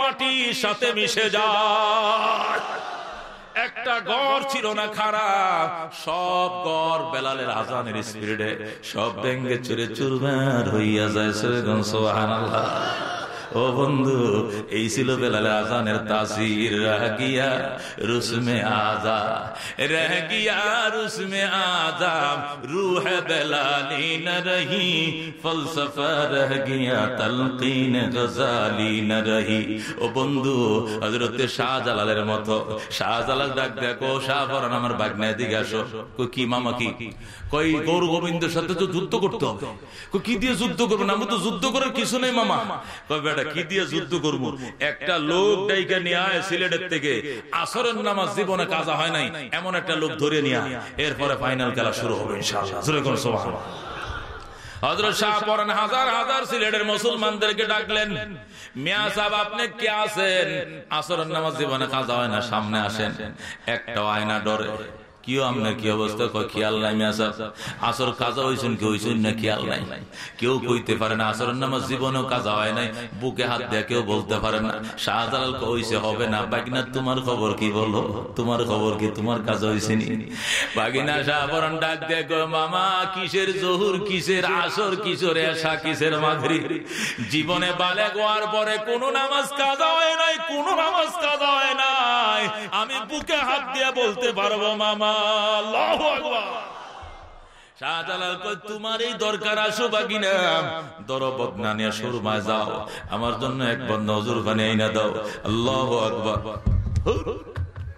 মাটির সাথে মিশে যায়। একটা গড় ছিল না খারাপ সব গড় বেলালের আজানের স্পিরিটে সব ব্যাঙ্গে চুরে চুরমার হইয়া যায় সোহানাল্লাহ ও বন্ধু, এই ছিল বেলালে আজানের তাসির। রহকিয়া রুসমে আজা রহগিয়া রুসমে আজা রুহ বেলালি ন রহি, ফলসফা রহ গিয়া তলকিন গজালি ন রহি। ও বন্ধু হজরতে শাহজালালের মতো, শাহজালাল ডাক দেখো শাহবরান আমার বাগনায় দিকে আসো। কি মামা কি? কই গৌর গোবিন্দের সাথে তো যুদ্ধ করতে হবে। কি দিয়ে যুদ্ধ করব না? আমি তো যুদ্ধ করার কিছু নেই মামা। কই বেটা কি দিয়ে যুদ্ধ করব? একটা লোক ডাইকা নিয়ে আয় সিলেটের থেকে। আসরের নামাজ জীবনে কাজা হয় নাই। এমন একটা লোক ধরে নিয়ে আয়। এরপরে ফাইনাল খেলা শুরু হবে ইনশাআল্লাহ। জোরে কোন সুবহানাল্লাহ। হজরত শাহ পরান হাজার হাজার সিলেটের মুসলমানদেরকে ডাকলেন। মিয়া সাহেব আপনি কে আছেন? আসরের নামাজ জীবনে কাজা হয় না সামনে আসেন। একটা আয়না ডরে। কিও আপনার কি অবস্থা? খেয়াল নাই মিয়া আসর কাজা হয়েছেন কি হয়েছেন না খেয়াল নাই? কেউ কইতে পারে না, আসরের নামাজ জীবনেও কাজা হয় নাই, বুকে হাত দিয়ে কেউ বলতে পারে না। শাহজালাল কইছে হবে না। বাগিনা তোমার খবর কি বলো? তোমার খবর কি? তোমার কাজ হয়েছে নি? বাগিনা শাহবরণ ডাক গো মামা, কিসের জহুর, কিসের আসর, কিসের এসা কিসের মাঘরি জীবনে বালে গোয়ার পরে কোন নামাজ কাজা হয় নাই, কোন নামাজ কাজা হয় নাই। আমি বুকে হাত দিয়ে বলতে পারব, মামা শাহজালাল কই তোমার এই দরকার আসো বাকি না দরব বদনানিয়া সুরমায় যাও। আমার জন্য এক বন্ধ হজুর পানি আইনা দাও। আল্লাহ আকবার।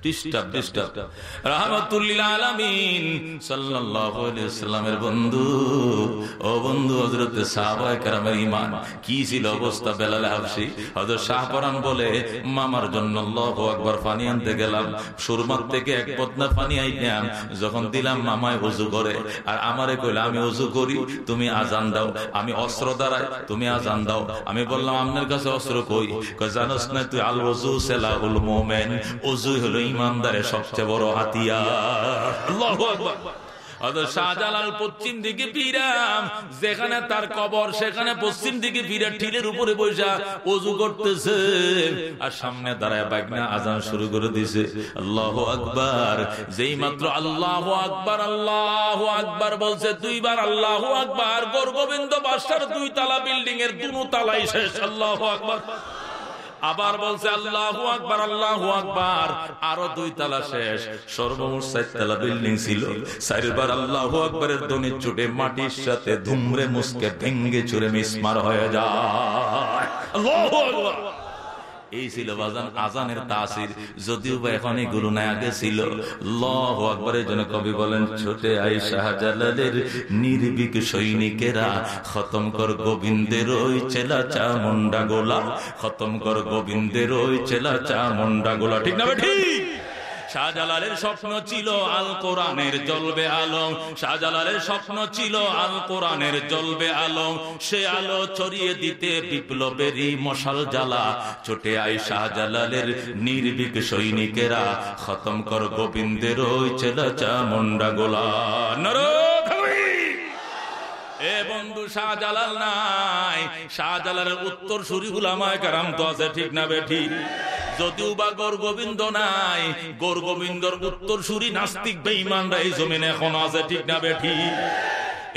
ডিস্টার্ব ডিস্টার্ব রাহমাতুল্লিল আলামিন। সাল্লামের বন্ধু। ও বন্ধু হযরত সাহাবায়ে কেরামের কি ছিল অবস্থা বেলাল হাবশি হযরত শাহপরান বলে মামার জন্য আল্লাহু আকবার পানি আনতে গেলাম। সুরমার থেকে এক পতনা পানি আইলাম যখন দিলাম মামায় উজু করে। আর আমারে কইলা আমি ওযু করি তুমি আজান দাও। আমি অস্ত্র দ্বারাই তুমি আজান দাও। আমি বললাম আপনার কাছে অস্ত্র কই? জানোস না তুই আল ওযু সেলাহুল মুমিন। ওযু হলো ইমানদারের সবচেয়ে বড় হাতিয়ার। শাহজালাল পশ্চিম দিকে যেখানে তার কবর, সেখানে পশ্চিম দিকে ফিরে ঠিলের উপরে বৈশা করতেছে। আর সামনে দাঁড়ায় আজান শুরু করে দিছে। আল্লাহ আকবার। যেই মাত্র আল্লাহ আকবার আল্লাহ আকবার বলছে, দুইবার আল্লাহ আকবার। গোর গোবিন্দ বাসার দুই তালা বিল্ডিং এর দুনো তালাই শেষ। আল্লাহ আকবার। আবার বলছে, আল্লাহ আকবার আল্লাহ আকবার। আরও দুই তালা শেষ। সর্বমোট সাত তালা বিল্ডিং ছিল। চারবার আল্লাহ আকবরের দনির চুটে মাটির সাথে ধুমরে মুসকে ভেঙ্গে চুরে মিসমার হয়ে যায়। আল্লাহ আকবার। এই ছিল বাজান আজানের তাসির। যদিও বা এখন এগুলো না আগে ছিল। লহ আকবরের জন্য কবি বলেন ছোটে আই শাহজালালের নির্বিক সৈনিকেরা খতম কর গোবিন্দের ওই চেলা চা মুন্ডা গোলা। খতম কর গোবিন্দের ওই চেলা চামুন্ডা গোলা। ঠিক না ঠিক শাহজালালের স্বপ্ন ছিল আল কোরআনের জলবে আলম। শাহজালালের স্বপ্ন ছিল আল কোরআনের জলবে আলম। সে আলো ছড়িয়ে দিতে বিপ্লবেরই মশাল জ্বালা। ছোটে আয় শাহজালালের নির্বিক সৈনিকেরা। খতম কর গোবিন্দের ওই ছেলা চা মুন্ডা গোলা। নর এ বন্ধু শাহজালাল নাই। শাহজালালের উত্তর সুরি গুলামায় কারাম তো আছে, ঠিক না বেঠি? যদিও বা গৌর গোবিন্দ নাই, গৌর গোবিন্দর উত্তর সুরি নাস্তিক বেঈমানরা এই জমিন এখন আছে, ঠিক না বেঠি?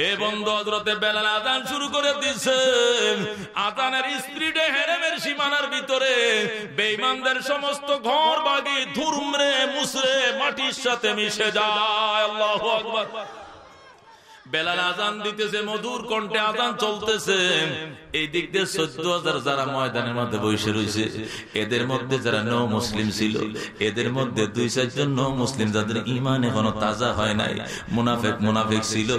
এ বন্ধ হজরতে বেলাল আদান শুরু করে দিচ্ছে আদানের স্ত্রীডে হেরেমের সীমানার ভিতরে বেঈমানদের সমস্ত ঘর বাগি ধুরমরে মুসরে মাটির সাথে মিশে যায়। আল্লাহ আকবার। বেলাল আজান দিতেছে, মধুর কণ্ঠে আজান চলতেছে। এই দিক দিয়ে চোদ্দ হাজার যারা ময়দানের মধ্যে বসে রয়েছে, এদের মধ্যে যারা ন মুসলিম ছিল, এদের মধ্যে দুই চারজন ন মুসলিম যাদের ইমান এখনও তাজা হয় নাই, মুনাফেক মুনাফেক ছিল।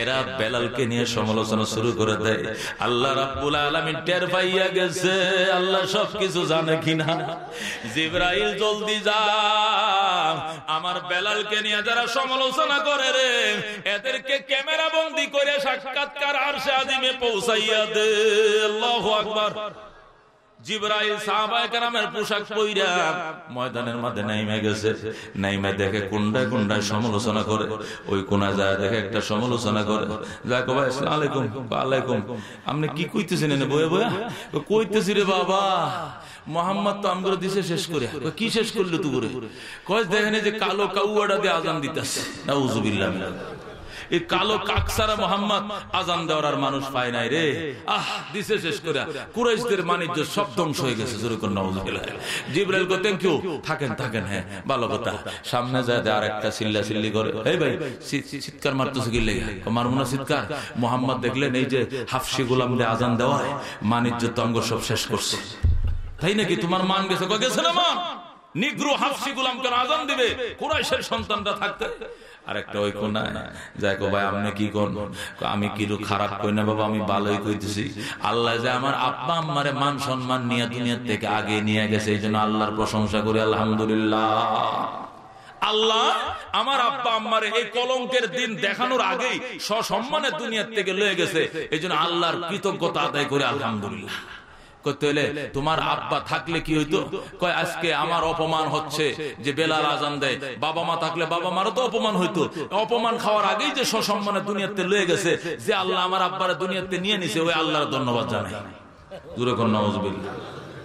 এরা বেলালকে নিয়ে সমালোচনা শুরু করে দেয়। আল্লাহ রাব্বুল আলামিন টের পাইয়া গেছে, আল্লাহ সবকিছু জানে কিনা। জিব্রাইল জলদি যা, আমার বেলালকে নিয়ে যারা সমালোচনা করে রে, এদেরকে ক্যামেরা করে সাক্ষাৎকার পৌঁছাইয়া দে। সমালোচনা করে। ওই দেখে একটা সমালোচনা করে। আলাইকুম। আলাইকুম আপনি কি কইতেছেন এনে বয়ে বয়ে? কইতেছি রে বাবা? মোহাম্মদ তো আমগুলো দিছে শেষ করে কি শেষ করল তুই করে কয় দেখেন যে কালো কাউয়াটা দিয়ে আজান দিতাছে। নাউজুবিল্লাহ এই কালো কাকসারা মোহাম্মদ আজান দেওয়ার আর মানুষ পায় নাই রে। আহ দিছে শেষ করে। কুরাইশদের বাণিজ্য সব ধ্বংস হয়ে গেছে জোরে করে নওয়াজুবিল্লাহ জিব্রাইল থ্যাংক ইউ থাকেন থাকেন হ্যাঁ ভালো কথা। সামনে যায় আর একটা চিল্লা চিল্লি করে। এই ভাই চিৎকার মারতেছে কি লেগে? চিৎকার মোহাম্মদ দেখলেন এই যে হাফসি গোলাম দিয়ে আজান দেওয়া হয় বাণিজ্য তঙ্গ সব শেষ করছে। তাই নাকি তোমার মান গেছে? গেছে না মান? নিগ্রু হাফসি গুলাম কেন আজান দিবে। কুরাইশের সন্তানরা থাকতে আরেকটা ওই কোনায় যাই কো ভাই আপনি কি কোন আমি কি খারাপ কই না বাবা আমি ভালোই কইতেছি। আল্লাহ যে আমার আব্বা আম্মারে মান সম্মান নিয়ে দুনিয়ার থেকে আগে নিয়ে গেছে এই জন্য আল্লাহর প্রশংসা করি আলহামদুলিল্লাহ। আল্লাহ আমার আব্বা আম্মার এই কলঙ্কের দিন দেখানোর আগেই সসম্মানে দুনিয়ার থেকে লয়ে গেছে। এই জন্য আল্লাহর কৃতজ্ঞতা আদায় করে। আলহামদুলিল্লাহ। করতে হলে তোমার আব্বা থাকলে কি হইতো? কয় আজকে আমার অপমান হচ্ছে যে বেলাল আজান দেয়। বাবা মা থাকলে বাবা মারও তো অপমান হইতো। অপমান খাওয়ার আগেই যে সসম্মানে দুনিয়াতে লয়ে গেছে যে আল্লাহ আমার আব্বারা দুনিয়াতে নিয়ে নিছে ওই আল্লাহর ধন্যবাদ জানাই দূরে কোন নওয়াজবিল্লাহ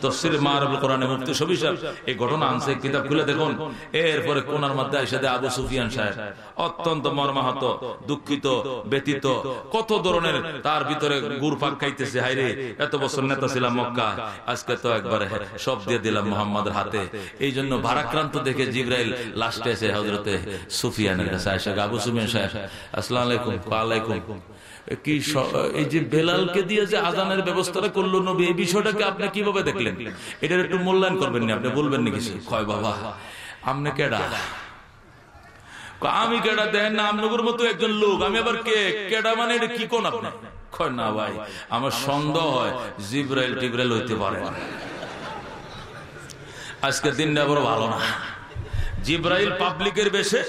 তফসির মারবুল কোরআনে মুফতি সবি সাহেব এই ঘটনা আনছে কিতাব খুলে দেখুন। এরপরে কোনার মধ্যে এসে দেয় আবু সুফিয়ান সাহেব, অত্যন্ত মর্মাহত, দুঃখিত ব্যতীত কত ধরনের তার ভিতরে গুড় পাক খাইতেছে হাইরে এত বছর নেতা ছিলাম মক্কা আজকে তো একবার সব দিয়ে দিলাম মোহাম্মদের হাতে। এই জন্য ভারাক্রান্ত দেখে জিব্রাইল লাস্টে এসে হজরতে সুফিয়ানের কাছে আবু সুফিয়ান সাহেব, আসসালাম আলাইকুম আলাইকুম কি এই যে বেলালকে দিয়ে যে আজানের ব্যবস্থাটা করল নবী, এই বিষয়টাকে আপনি কীভাবে দেখলেন? এটার একটু মূল্যায়ন করবেন না আপনি, বলবেন কয় বাবা আপনি কেডা? আমি কেডা দেন না মতো একজন লোক, আমি আবার কে? কেডা মানে এটা কি কোন আপনি? কয়, না ভাই, আমার সন্দেহ হয় জিব্রাইল টিব্রাইল হইতে পারে আজকের দিনটা বড় ভালো না। জিব্রাইল পাবলিকের বেশে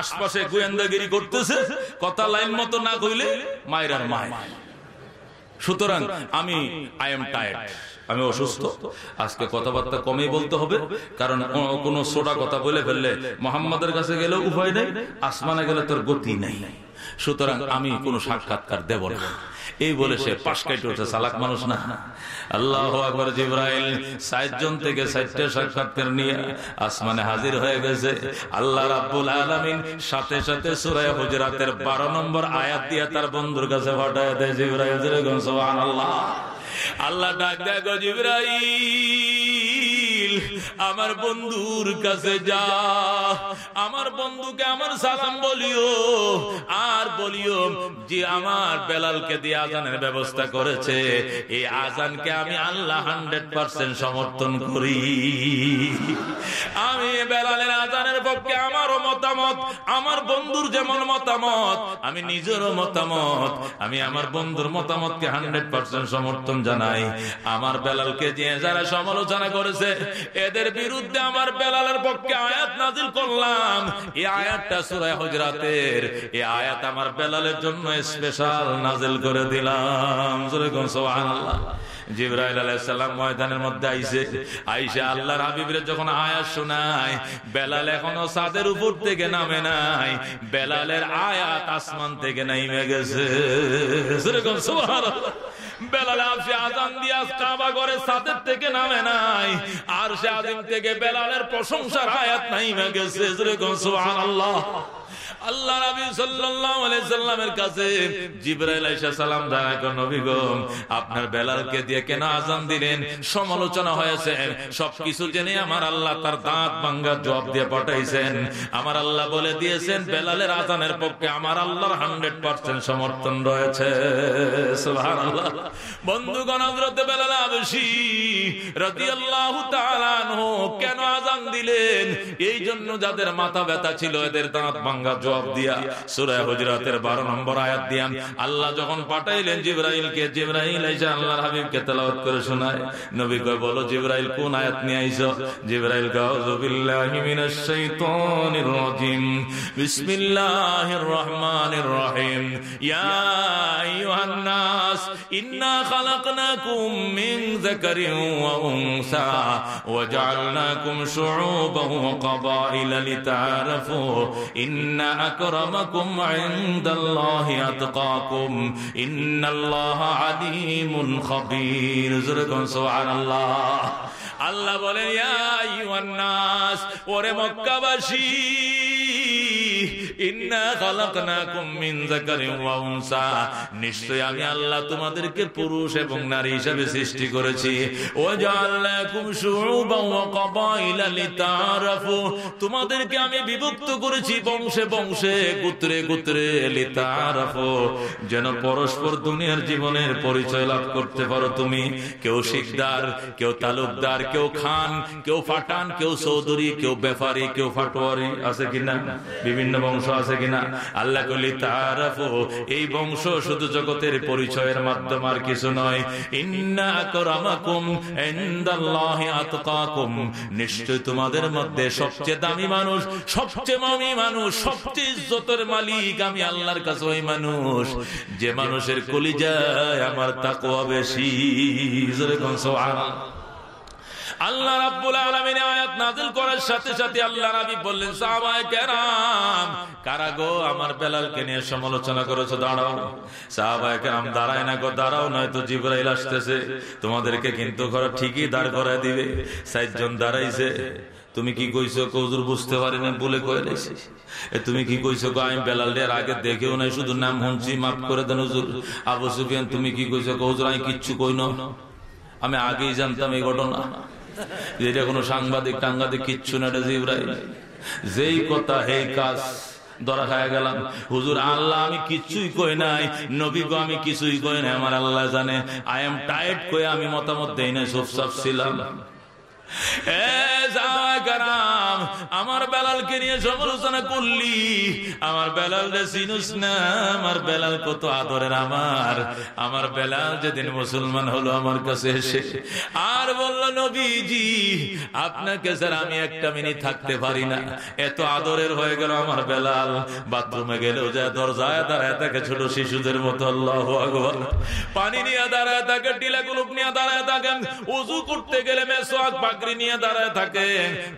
আশপাশে গোয়েন্দাগিরি করতেছে, কথা লাইন মতো না কইলে মায়ের মায়। সুতরাং আমি আই এম টায়ার্ড আমি অসুস্থ। আজকে কথাবার্তা কমেই বলতে হবে, কারণ কোনো সোডা কথা বলে ফেললে মোহাম্মদের কাছে গেলে উভয় নেই, আসমানে গেলে তোর গতি নেই। সুতরাং আমি কোনো সাক্ষাৎকার দেব না। এই বলে সে পাশ কাইটে উঠে চালাক মানুষ না। আল্লাহ আকবর জিব্রাইল ষাট জন থেকে ষাটটা সাক্ষাৎকার নিয়ে আসমানে হাজির হয়ে গেছে। আল্লাহ রাব্বুল আলামিন সাথে সাথে সূরা হুজরাতের 12 নম্বর আয়াত দিয়ে তার বন্ধুর কাছে পাঠায় দেয় জিব্রাইল। সুবহানাল্লাহ। আল্লাহ ডাক দেয় গো জিব্রাইল। আমার বন্ধুর কাছে যা। আমার বন্ধুকে আমার সালাম বলিও, আর বলিও যে আমার বেলালকে দিয়ে আজানের ব্যবস্থা করেছে। এই আজানকে আমি আল্লাহ হান্ড্রেড পার্সেন্ট সমর্থন করি। আমি বেলালের আজানের পক্ষে আমারও মতামত, আমার বন্ধুর যেমন মতামত, আমি নিজেরও মতামত, আমি আমার বন্ধুর মতামতকে হান্ড্রেড পার্সেন্ট সমর্থন জানাই। আমার বেলালকে দিয়ে যারা সমালোচনা করেছে এদের বিরুদ্ধে আমার বেলালের পক্ষে আয়াত নাজিল করলাম। এই আয়াতটা সুরায় হজরাতের। এই আয়াত আমার বেলালের জন্য স্পেশাল নাজিল করে দিলাম। ময়দানের মধ্যে আইছে আইসা আল্লাহর হাবিবের যখন আয়াত শোনায়, বেলাল এখনও ছাদের উপর থেকে নামে নাই। বেলালের আয়াত আসমান থেকে নাইমে গেছে। সুবহানাল্লাহ। বেলালে সে আজান দিয়া কাবা করে, সাদের থেকে নামে নাই। আর সে আদিম থেকে বেলালের প্রশংসার আয়াত নাই গেছে সুবহানাল্লাহ। আল্লাহ আমার আল্লাহ তার বলে দিয়েছেন, বেলালের পক্ষে আমার আল্লাহর হান্ড্রেড পার্সেন্ট সমর্থন রয়েছে। কেন আজান দিলেন? এই জন্য যাদের মাথা ব্যথা ছিল, এদের দাঁত ভাঙ্গা জবাব দিয়া সুরায় হুজরাতের বারো নম্বর আয়াত দিয়ান আল্লাহ যখন পাঠাইলেন জিব্রাইলকে, জিব্রাইল এসে আল্লাহর হাবিবকে তেলাওয়াত করে শোনায়। নবী কয়, বলো জিব্রাইল, কোন আয়াত নিয়ে আইছো? জিব্রাইল গাউযু বিল্লাহি মিনাশ শাইতানির রাজিম। বিসমিল্লাহির রহমানির রহিম। ইয়া আইয়ুহান নাস, ইন্না খালাকনাকুম মিন যাকারিন ওয়া উনসা ওয়া জাআলনাকুম শুউবান ওয়া কাবাইলা লিতাআরাফু ইন্না আকরামাকুম ইনদাল্লাহি আতকাকুম ইন্নাল্লাহা আলিমুন খাবীর জোরে সুবহানাল্লাহ। আল্লাহ বলে, ইয়া আইয়ুহান নাস, ওরে মক্কাবাসী নিশ্চয় আমি আল্লাহ তোমাদেরকে পুরুষ এবং নারী হিসাবে সৃষ্টি করেছি। ও তোমাদেরকে আমি বিভক্ত করেছি বংশে বংশে, গুত্রে গুত্রে লিতারাফো যেন পরস্পর দুনিয়ার জীবনের পরিচয় লাভ করতে পারো তুমি। কেউ শিকদার, কেউ তালুকদার, কেউ খান, কেউ ফাটান, কেউ চৌধুরী, কেউ ব্যাপারী কেউ ফাটোয়ারি, আছে কিনা? বিভিন্ন বংশ আছে কিনা? আল্লাহ কলি তারাফো এই বংশ শুধু জগতের পরিচয়ের মাধ্যম আর কিছু নয়। নিশ্চয় তোমাদের মধ্যে সবচেয়ে দামি মানুষ, সবচেয়ে মামি মানুষ, সবচেয়ে ইজ্জতের মালিক আমি আল্লাহর কাছে ওই মানুষ। যে মানুষের কলিজায় আমার তাকওয়া বেশি। আল্লাহ রাব্বুল আলামিন আয়াত নাযিল করার সাথে সাথে আল্লাহ নবী বললেন, সাহাবায়ে কেরাম, কারা গো আমার বেলালকে নিয়ে সমালোচনা করেছ? দাঁড়াও। সাহাবায়ে কেরাম, দাঁড়ায় না গো, দাঁড়াও, নয়তো জিবরাইল আসতেছে। তোমাদেরকে কিন্তু ঘর ঠিকই দাঁড় করায় দিবে। চারজন দাঁড়াইছে। তুমি কি কইছো? কৌজুর বুঝতে পারি না বলে কয়ে দিয়েছি। তুমি কি কইছো? আমি বেলাল ডের আগে দেখেও নাই, শুধু নাম শুনছি, মাফ করে দেন হুজুর। আবু সুফিয়ান, তুমি কি কইছো? কৌজুর, আমি কিচ্ছু কই না আমি আগেই জানতাম এই ঘটনা। এটা কোনো সাংবাদিক টাঙ্গাদিক কিচ্ছু না জিব্রাইল। যেই কথা হেই কাজ ধরা খায় গেলাম। হুজুর, আল্লাহ আমি কিছুই কই নাই। নবী গো, আমি কিছুই কই নাই। আমার আল্লাহ জানে আই এম টাইট কই আমি মতামত দেই নাই সব ছিলাম। আমার বেলালকে নিয়ে সমালোচনা করলি। আমার বেলাল চিনুস না, আমার বেলাল কত আদরের আমার। আমার বেলাল যেদিন মুসলমান হলো আমার কাছে এসে আর বলল, নবীজি, আপনাকে স্যার আমি একটা মিনিট থাকতে পারি না। এত আদরের হয়ে গেল আমার বেলাল। বাথরুমে গেলেও যায় দরজায় দাঁড়ায় থাকে ছোট শিশুদের মতো, আল্লাহ পানি নিয়ে দাঁড়ায় থাকে টিলা গুলুপ নিয়ে দাঁড়ায় থাকেন। উজু করতে গেলে মেসোয়াক পাকড়ি নিয়ে দাঁড়ায় থাকে,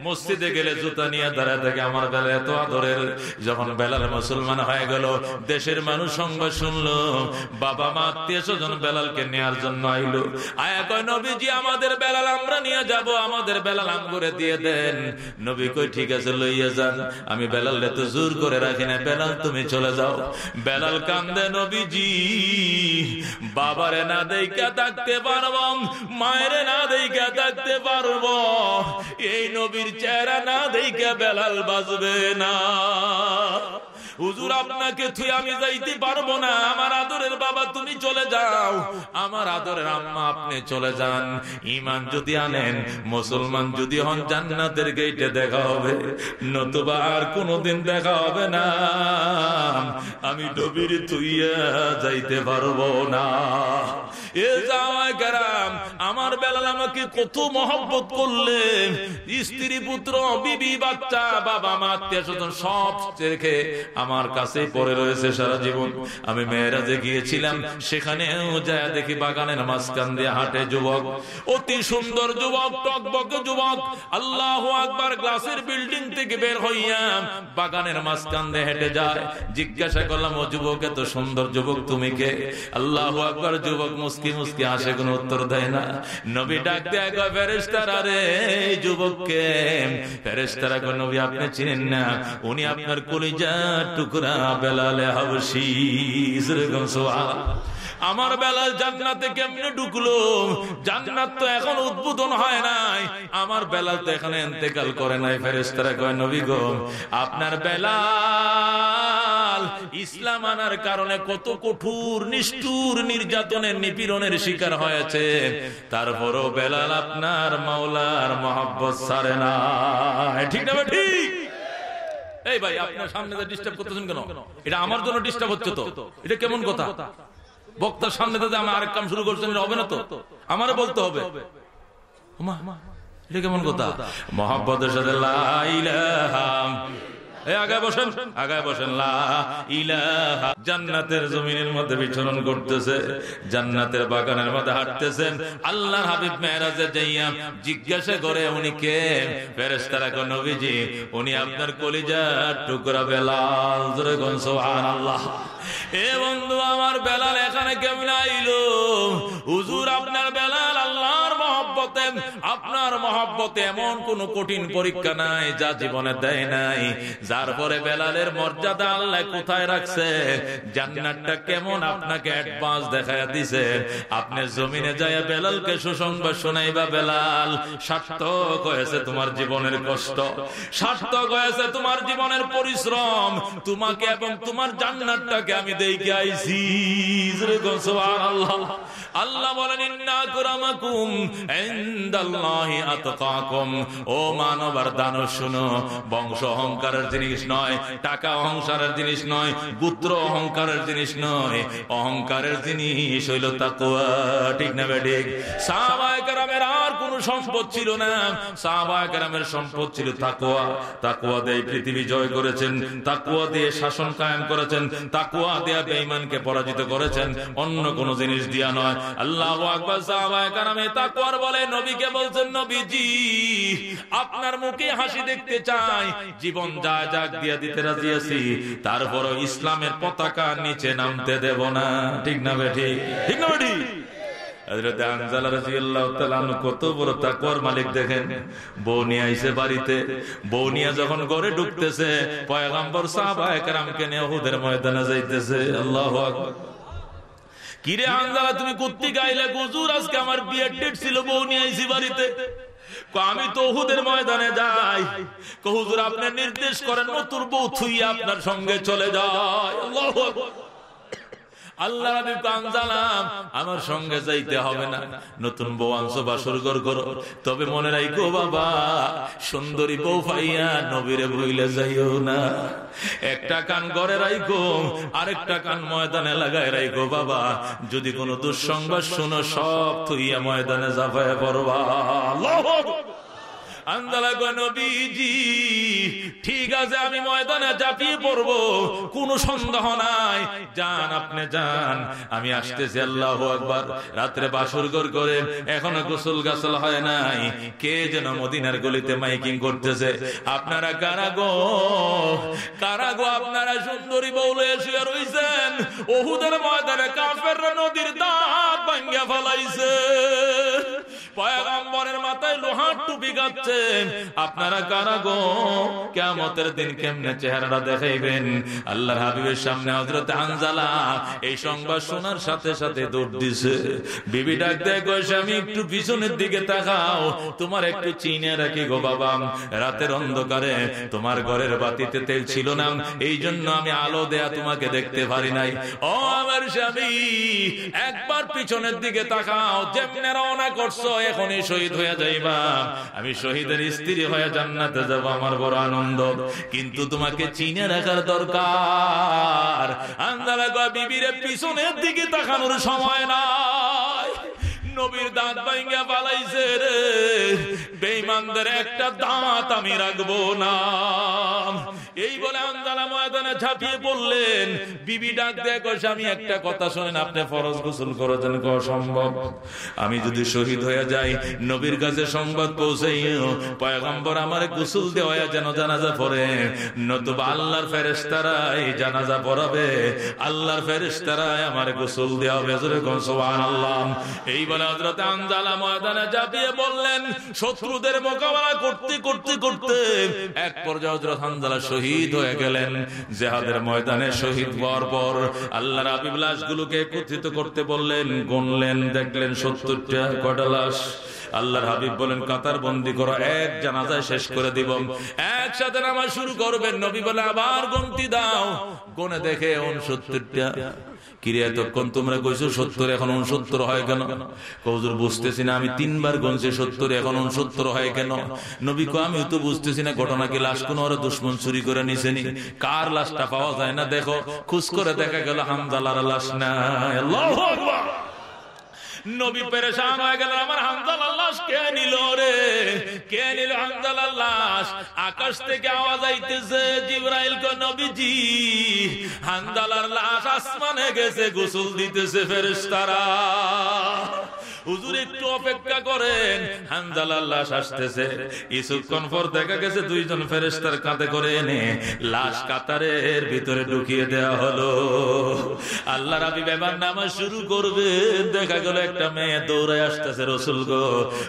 মসজিদে গেলে জুতা নিয়ে দাঁড়ায় থাকে। আমার বেলা এত আদরের, যখন বেলাল মুসলমান হয়ে গেল, দেশের মানুষ সংবাদ শুনলো, বাবা মা আত্মীয় স্বজন বেলালকে নেওয়ার জন্য আইলো। আয়া নবীজি, আমাদের বেলাল, আমরা নিয়ে যাব, আমাদের বেলাল করে দিয়ে দেন। নবী কই ঠিক আছে, লইয়া যান। আমি বেলাল তো জোর করে রাখি না। বেলাল, তুমি চলে যাও। বেলাল কান্দে, নবীজি, বাবারে না দেখা থাকতে পারব, মায়ের না দেখা থাকতে পারব। এই নবীর চেহারা না দেখে বেলাল বাজবে না। হুজুর, আপনাকে তুই আমি যাইতে পারব না। আমার আদরের বাবা, তুমি চলে যাও। আমার আদরের আম্মা, আপনি চলে যান। ইমান যদি আনেন, মুসলমান যদি হন, জান্নাতের গেইটে দেখা হবে। নতুবা আর কোনোদিন দেখা হবে না। আমি ডবির তুইয়া যাইতে পারব না। এ যাওয়ায় গেরাম আমার বেলাল আমাকে কত মহব্বত করলেন স্ত্রী, পুত্র, বিবি, বাচ্চা, বাবা, মা, আত্মীয় স্বজন সব রেখে আমার কাছে পড়ে রয়েছে সারা জীবন। আমি মেয়েরাজে গিয়েছিলাম, সেখানেও যায় দেখি বাগানের মাঝখান দিয়ে হাঁটে যুবক। অতি সুন্দর যুবক, টকবক যুবক। আল্লাহ আকবার গ্লাসের বিল্ডিং থেকে বের হইয়া বাগানের মাঝখান দিয়ে হেঁটে যায়। জিজ্ঞাসা করলাম, ও যুবক, এত সুন্দর যুবক তুমি কে? আল্লাহ আকবার যুবক মুস্কি মুস্কি আসে কোন উত্তর দেয় না। নবী ডাক দেয় ফেরেস্তারা রে যুবককে? ফেরেস্তারা নবী, আপনি চিনেন না। উনি আপনার কলিজা টুকরা বেলালে হাবসি আমার বেলাল জান্নাতে কেমনে ঢুকলো? জান্নাত তো এখন উদ্বোধন হয় নাই। আমার বেলাল তো এখানে এতেকাল করে নাই ফেরেস্তারা কয়, নবী গো, আপনার বেলাল ইসলাম আনার কারণে কত কঠোর, নিষ্ঠুর নির্যাতনের নিপীড়নের শিকার হয়েছে। তারপরও বেলাল আপনার মাওলার মহাব্বত সারে না ঠিক না ঠিক? এই ভাই, আপনার সামনে ডিস্টার্ব করতেছেন কেন? এটা আমার জন্য ডিস্টার্ব হচ্ছে তো। এটা কেমন কথা? বক্তার সামনে থেকে আমি আরেক কাম শুরু করছেন হবে না তো? আমারও বলতে হবে। এটা কেমন কথা? মহাব্বতের সাথে জান্নাতের জমিনের মধ্যে বিচরণ করতেছে, জান্নাতের বাগানের মধ্যে হাঁটতেছেন। আল্লাহ হাবিব মেহরাজে যাইয়া জিজ্ঞাসা করে, উনি কে? ফেরেস্তারা নবীজি, উনি আপনার কলিজার টুকরা বেলাল। আল্লাহ এ বন্ধু, আমার বেলাল এখানে কেমন আইলো হুজুর, আপনার বেলাল আল্লাহর মহব্বতে, আপনার মহব্বতে এমন কোন কঠিন পরীক্ষা নাই যা জীবনে দেয় নাই। যার পরে বেলালের মর্যাদা আল্লাহ কোথায় রাখছে? জান্নাতটা কেমন আপনাকে অ্যাডভান্স দেখায় দিছে। আপনি জমিনে যায় বেলালকে সুসংবাদ শোনাইবা বেলাল, সার্থক হয়েছে তোমার জীবনের কষ্ট। সার্থক হয়েছে তোমার জীবনের পরিশ্রম। তোমাকে এবং তোমার জান্নাতটাকে আমি দেখে আইসি আল্লাহ আল্লাহ বলেন ও মানবার দানব শুনো, বংশ অহংকারের জিনিস নয়, টাকা অহংকারের জিনিস নয় পুত্র অহংকারের জিনিস নয়, অহংকারের জিনিস হইল ঠিক না বেডিক আর কোন সম্পদ ছিল না সাহাবায়ে সম্পদ ছিল তাকুয়া তাকুয়া দিয়ে পৃথিবী জয় করেছেন তাকুয়া দিয়ে শাসন কায়েম করেছেন তাকুয়া দিয়ে বেঈমানকে পরাজিত করেছেন, অন্য কোন জিনিস দিয়া নয় আল্লাহ আকবার তাকওয়ার বলে, নবীকে বলছেন, নবীজি, আপনার মুখে হাসি দেখতে চাই, জীবন যা যাক দিয়া দিতে রাজি আছি, তারপরও ইসলামের পতাকা নিচে নামতে দেব না। ঠিক না বেঠি ঠিক? না বেঠি কত বড় তাকুয়ার মালিক দেখেন। বউ নিয়ে আইসে বাড়িতে। বউ নিয়ে যখন ঘরে ঢুকতেছে, পয়গাম্বর সাহাবাহামকে নিয়ে হুদের ময়দানে যাইতেছে। আল্লাহ কিরে আঞ্জালা তুমি কুত্তি গাইলে? গুজুর আজকে আমার বিয়ের ডেট ছিল বউ নিয়ে আইসি বাড়িতে। আমি তো হুদের ময়দানে যাই। হুজুর আপনার নির্দেশ করেন নতুন বউ থুই আপনার সঙ্গে চলে যায়। আল্লাহ আল্লাহ আমার সঙ্গে যাইতে হবে না। নতুন বউ আনছো, বাসর ঘর করো। তবে মনে রাখো বাবা, সুন্দরী বউ পাইয়া নবীরে বইলে যাইও না। একটা কান ঘরে রাইকো আরেকটা কান ময়দানে লাগাই রাইকো বাবা। যদি কোনো দুঃসংবাদ শুনো, সব থইয়া ময়দানে জাফায় পড়বা। ঠিক আছে, আমি ময়দানে চাপিয়ে পড়ব, কোন সন্দেহ নাই। যান আপনি, যান। আমি আসতেছি, আল্লাহ একবার রাত্রে বাসর করে এখনও গোসল গাছল হয় নাই। কে যেন মদিনার গলিতে মাইকিং করতেছে। আপনারা কারা গো? কারা গো আপনারা সুন্দরী বৌলে শুয়ে রইছেন? ওহুদের ময়দানে কাফের নদীর দাঁত ভাঙ্গা ফেলাইছে। পয়গম্বরের মাথায় লোহার টুপি আপনারা কারা গো? কেমতের দিন কেমনে চেহারাটা দেখাইবেন? আল্লাহর হাবিবের সামনে হজরত আনজালা এই সংবাদ শোনার সাথে সাথে দৌড় দিছে। বিবি ডাক আমি একটু পিছনের দিকে তাকাও। তোমার একটু চিনে রাখি গো বাবা। রাতের অন্ধকারে তোমার ঘরের বাতিতে তেল ছিল না। এই জন্য আমি আলো দেয়া তোমাকে দেখতে পারি নাই। ও আমার স্বামী, একবার পিছনের দিকে তাকাও। যেমনে রওনা করছ এখনই শহীদ হয়ে যাইবা। আমি শহীদের স্ত্রী হয়ে জান্নাতে যাব, আমার বড় আনন্দ। কিন্তু তোমাকে চিনে রাখার দরকার। আন্দালা বিবিরে পিছনের দিকে তাকানোর সময় নাই। নবীর দাঁত ভাঙ্গা পালাইছে রে। বেঈমানদের একটা দাঁত আমি রাখব না। এই বলে আন্দালা ময়দানে ঝাঁপিয়ে পড়লেন। বিবি ডাক দেখো আমি একটা কথা শোনেন, আপনি ফরজ গোসল করেছেন সম্ভব আমি যদি শহীদ হয়ে যাই, নবীর কাছে সংবাদ পৌঁছাই, পয়গম্বর, আমার গোসল দেওয়া যেন জানাজা পড়ে, নতুবা আল্লাহর ফেরেস্তারাই জানাজা পড়াবে, আল্লাহর ফেরেস্তারাই আমার গোসল দেওয়া হবে আল্লাহ এই বলে হজরত আঞ্জালা ময়দানে ঝাঁপিয়ে বললেন শত্রুদের মোকাবেলা করতে করতে করতে এক পর্যায়ে হযরত হানজালা শহীদ হয়ে গেলেন, জেহাদের ময়দানে শহীদ হওয়ার পর আল্লাহর হাবিব লাশগুলোকে একত্রিত করতে বললেন, গুনলেন, দেখলেন সত্তরটা কটা লাশ। আল্লাহর হাবিব বলেন, কাতার বন্দি করো, এক জানাজায় শেষ করে দিব। একসাথে নামাজ শুরু করবেন, নবী বলে, আবার গন্তি দাও। গনে দেখে, উনসত্তরটা। বুঝতেছি না, আমি তিনবার সত্তর, এখন উনসত্তর হয় কেন? নবী তো বুঝতেছি না, ঘটনা লাশ কোনো করে লাশটা পাওয়া যায় না? দেখো, খুশ করে দেখা গেল হামদালার লাশ না নবী পেরেশান হয়ে গেল আমার হামদাল আল্লাহ, কে নিল রে? কে নিল হামদাল আল্লাহ? আকাশ থেকে আওয়াজ আইতেছে, জিব্রাইল কো নবীজি হামদালার লাশ আসমানে গেছে, গোসল দিতেছে ফেরেশতারা। হুজুর একটু অপেক্ষা করেন। হানজালার লাশ আসতেছে। কিছুক্ষণ পর দেখা গেছে দুইজন ফেরেস্তার কাঁধে করে এনে লাশ কাতারের ভিতরে ঢুকিয়ে দেওয়া হলো। আল্লাহ রাবি ব্যাপার নামা শুরু করবে। দেখা গেল একটা মেয়ে দৌড়ে আসতেছে রসুল গো।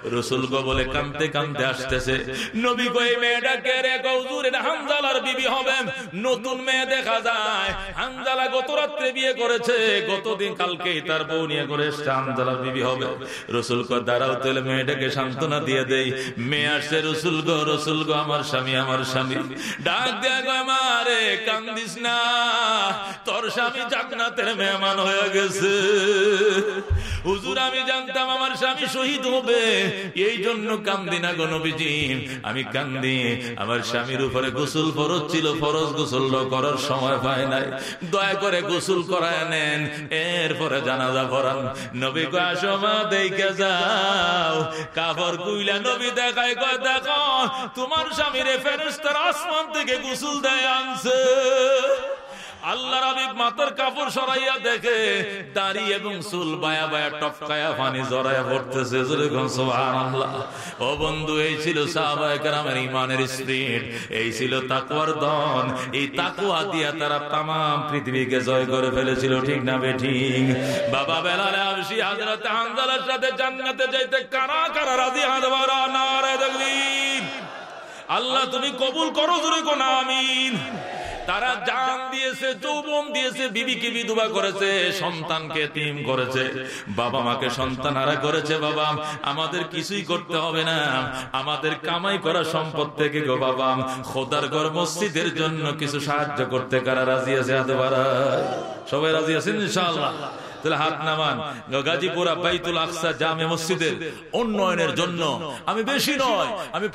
রসুল গো বলে কানতে কানতে আসতেছে। নবী গো, এই মেয়েটাকে রে হুজুর? এটা হানজালার বিবি হবে। নতুন মেয়ে দেখা যায়। হানজালা গত রাত্রে বিয়ে করেছে। গতদিন কালকেই তার বউ নিয়ে করে এসছে হানজালার বিবি হবে। রসুল গো দাঁড়াও তাহলে মেয়েটাকে সান্ত্বনা দিয়ে দেই। মেয়ে আসছে, রসুল গো রসুল গো, আমার স্বামী আমার স্বামী। ডাক দেয়া কান্দিস না। তোর স্বামী জান্নাতের মেহমান হয়ে গেছে। হুজুর, আমি জানতাম আমার স্বামী শহীদ হবে। এই জন্য কান্দি না আমি কান্দি। আমার স্বামীর উপরে গোসল ফরজ ছিল, ফরজ গোসল করার সময় পায় নাই। দয়া করে গোসল করায় নেন, এরপরে জানাজা পড়ান। নবী গো দেখে যাও। কাপড় কুইলা, নবী দেখায় কয় দেখো তোমার স্বামীরে ফেরেস্তার আসমান থেকে গুসুল দেয় আনছে। আল্লাহ মাথার কাপড় সরাইয়া দেখে, দাড়ি এবং চুল বায়া বায়া টপকায়া পানি জড়ায়া পড়তেছে। ও বন্ধু, এই ছিল সাহাবায়ে কেরামের ইমানের স্পিড। এই ছিল তাকওয়ার দন এই তাকওয়া দিয়া তারা তাম পৃথিবীকে জয় করে ফেলেছিল, ঠিক না বেঠিক বাবা বেলালে আবসি হযরত হানজালার সাথে জান্নাতে যাইতে কারা কারা রাজি? তাকবীর আল্লাহ, তুমি কবুল করো, জোরে কোন আমিন। তারা জান দিয়েছে, যৌবন দিয়েছে, বিবিকে বিধবা করেছে, সন্তানকে তিম করেছে। বাবা মাকে সন্তান হারা করেছে, বাবা। আমাদের কিছুই করতে হবে না। আমাদের কামাই করা সম্পদ থেকে গো, বাবা। খোদার ঘর মসজিদের জন্য কিছু সাহায্য করতে কারা রাজি আছে, হাতে সবাই রাজি আছেন, ইনশাআল্লাহ? হাত নামান। গাজীপুরা বাইতুল আকসা জামে মসজিদের উন্নয়নের জন্য। আমি বেশি নয়, আমি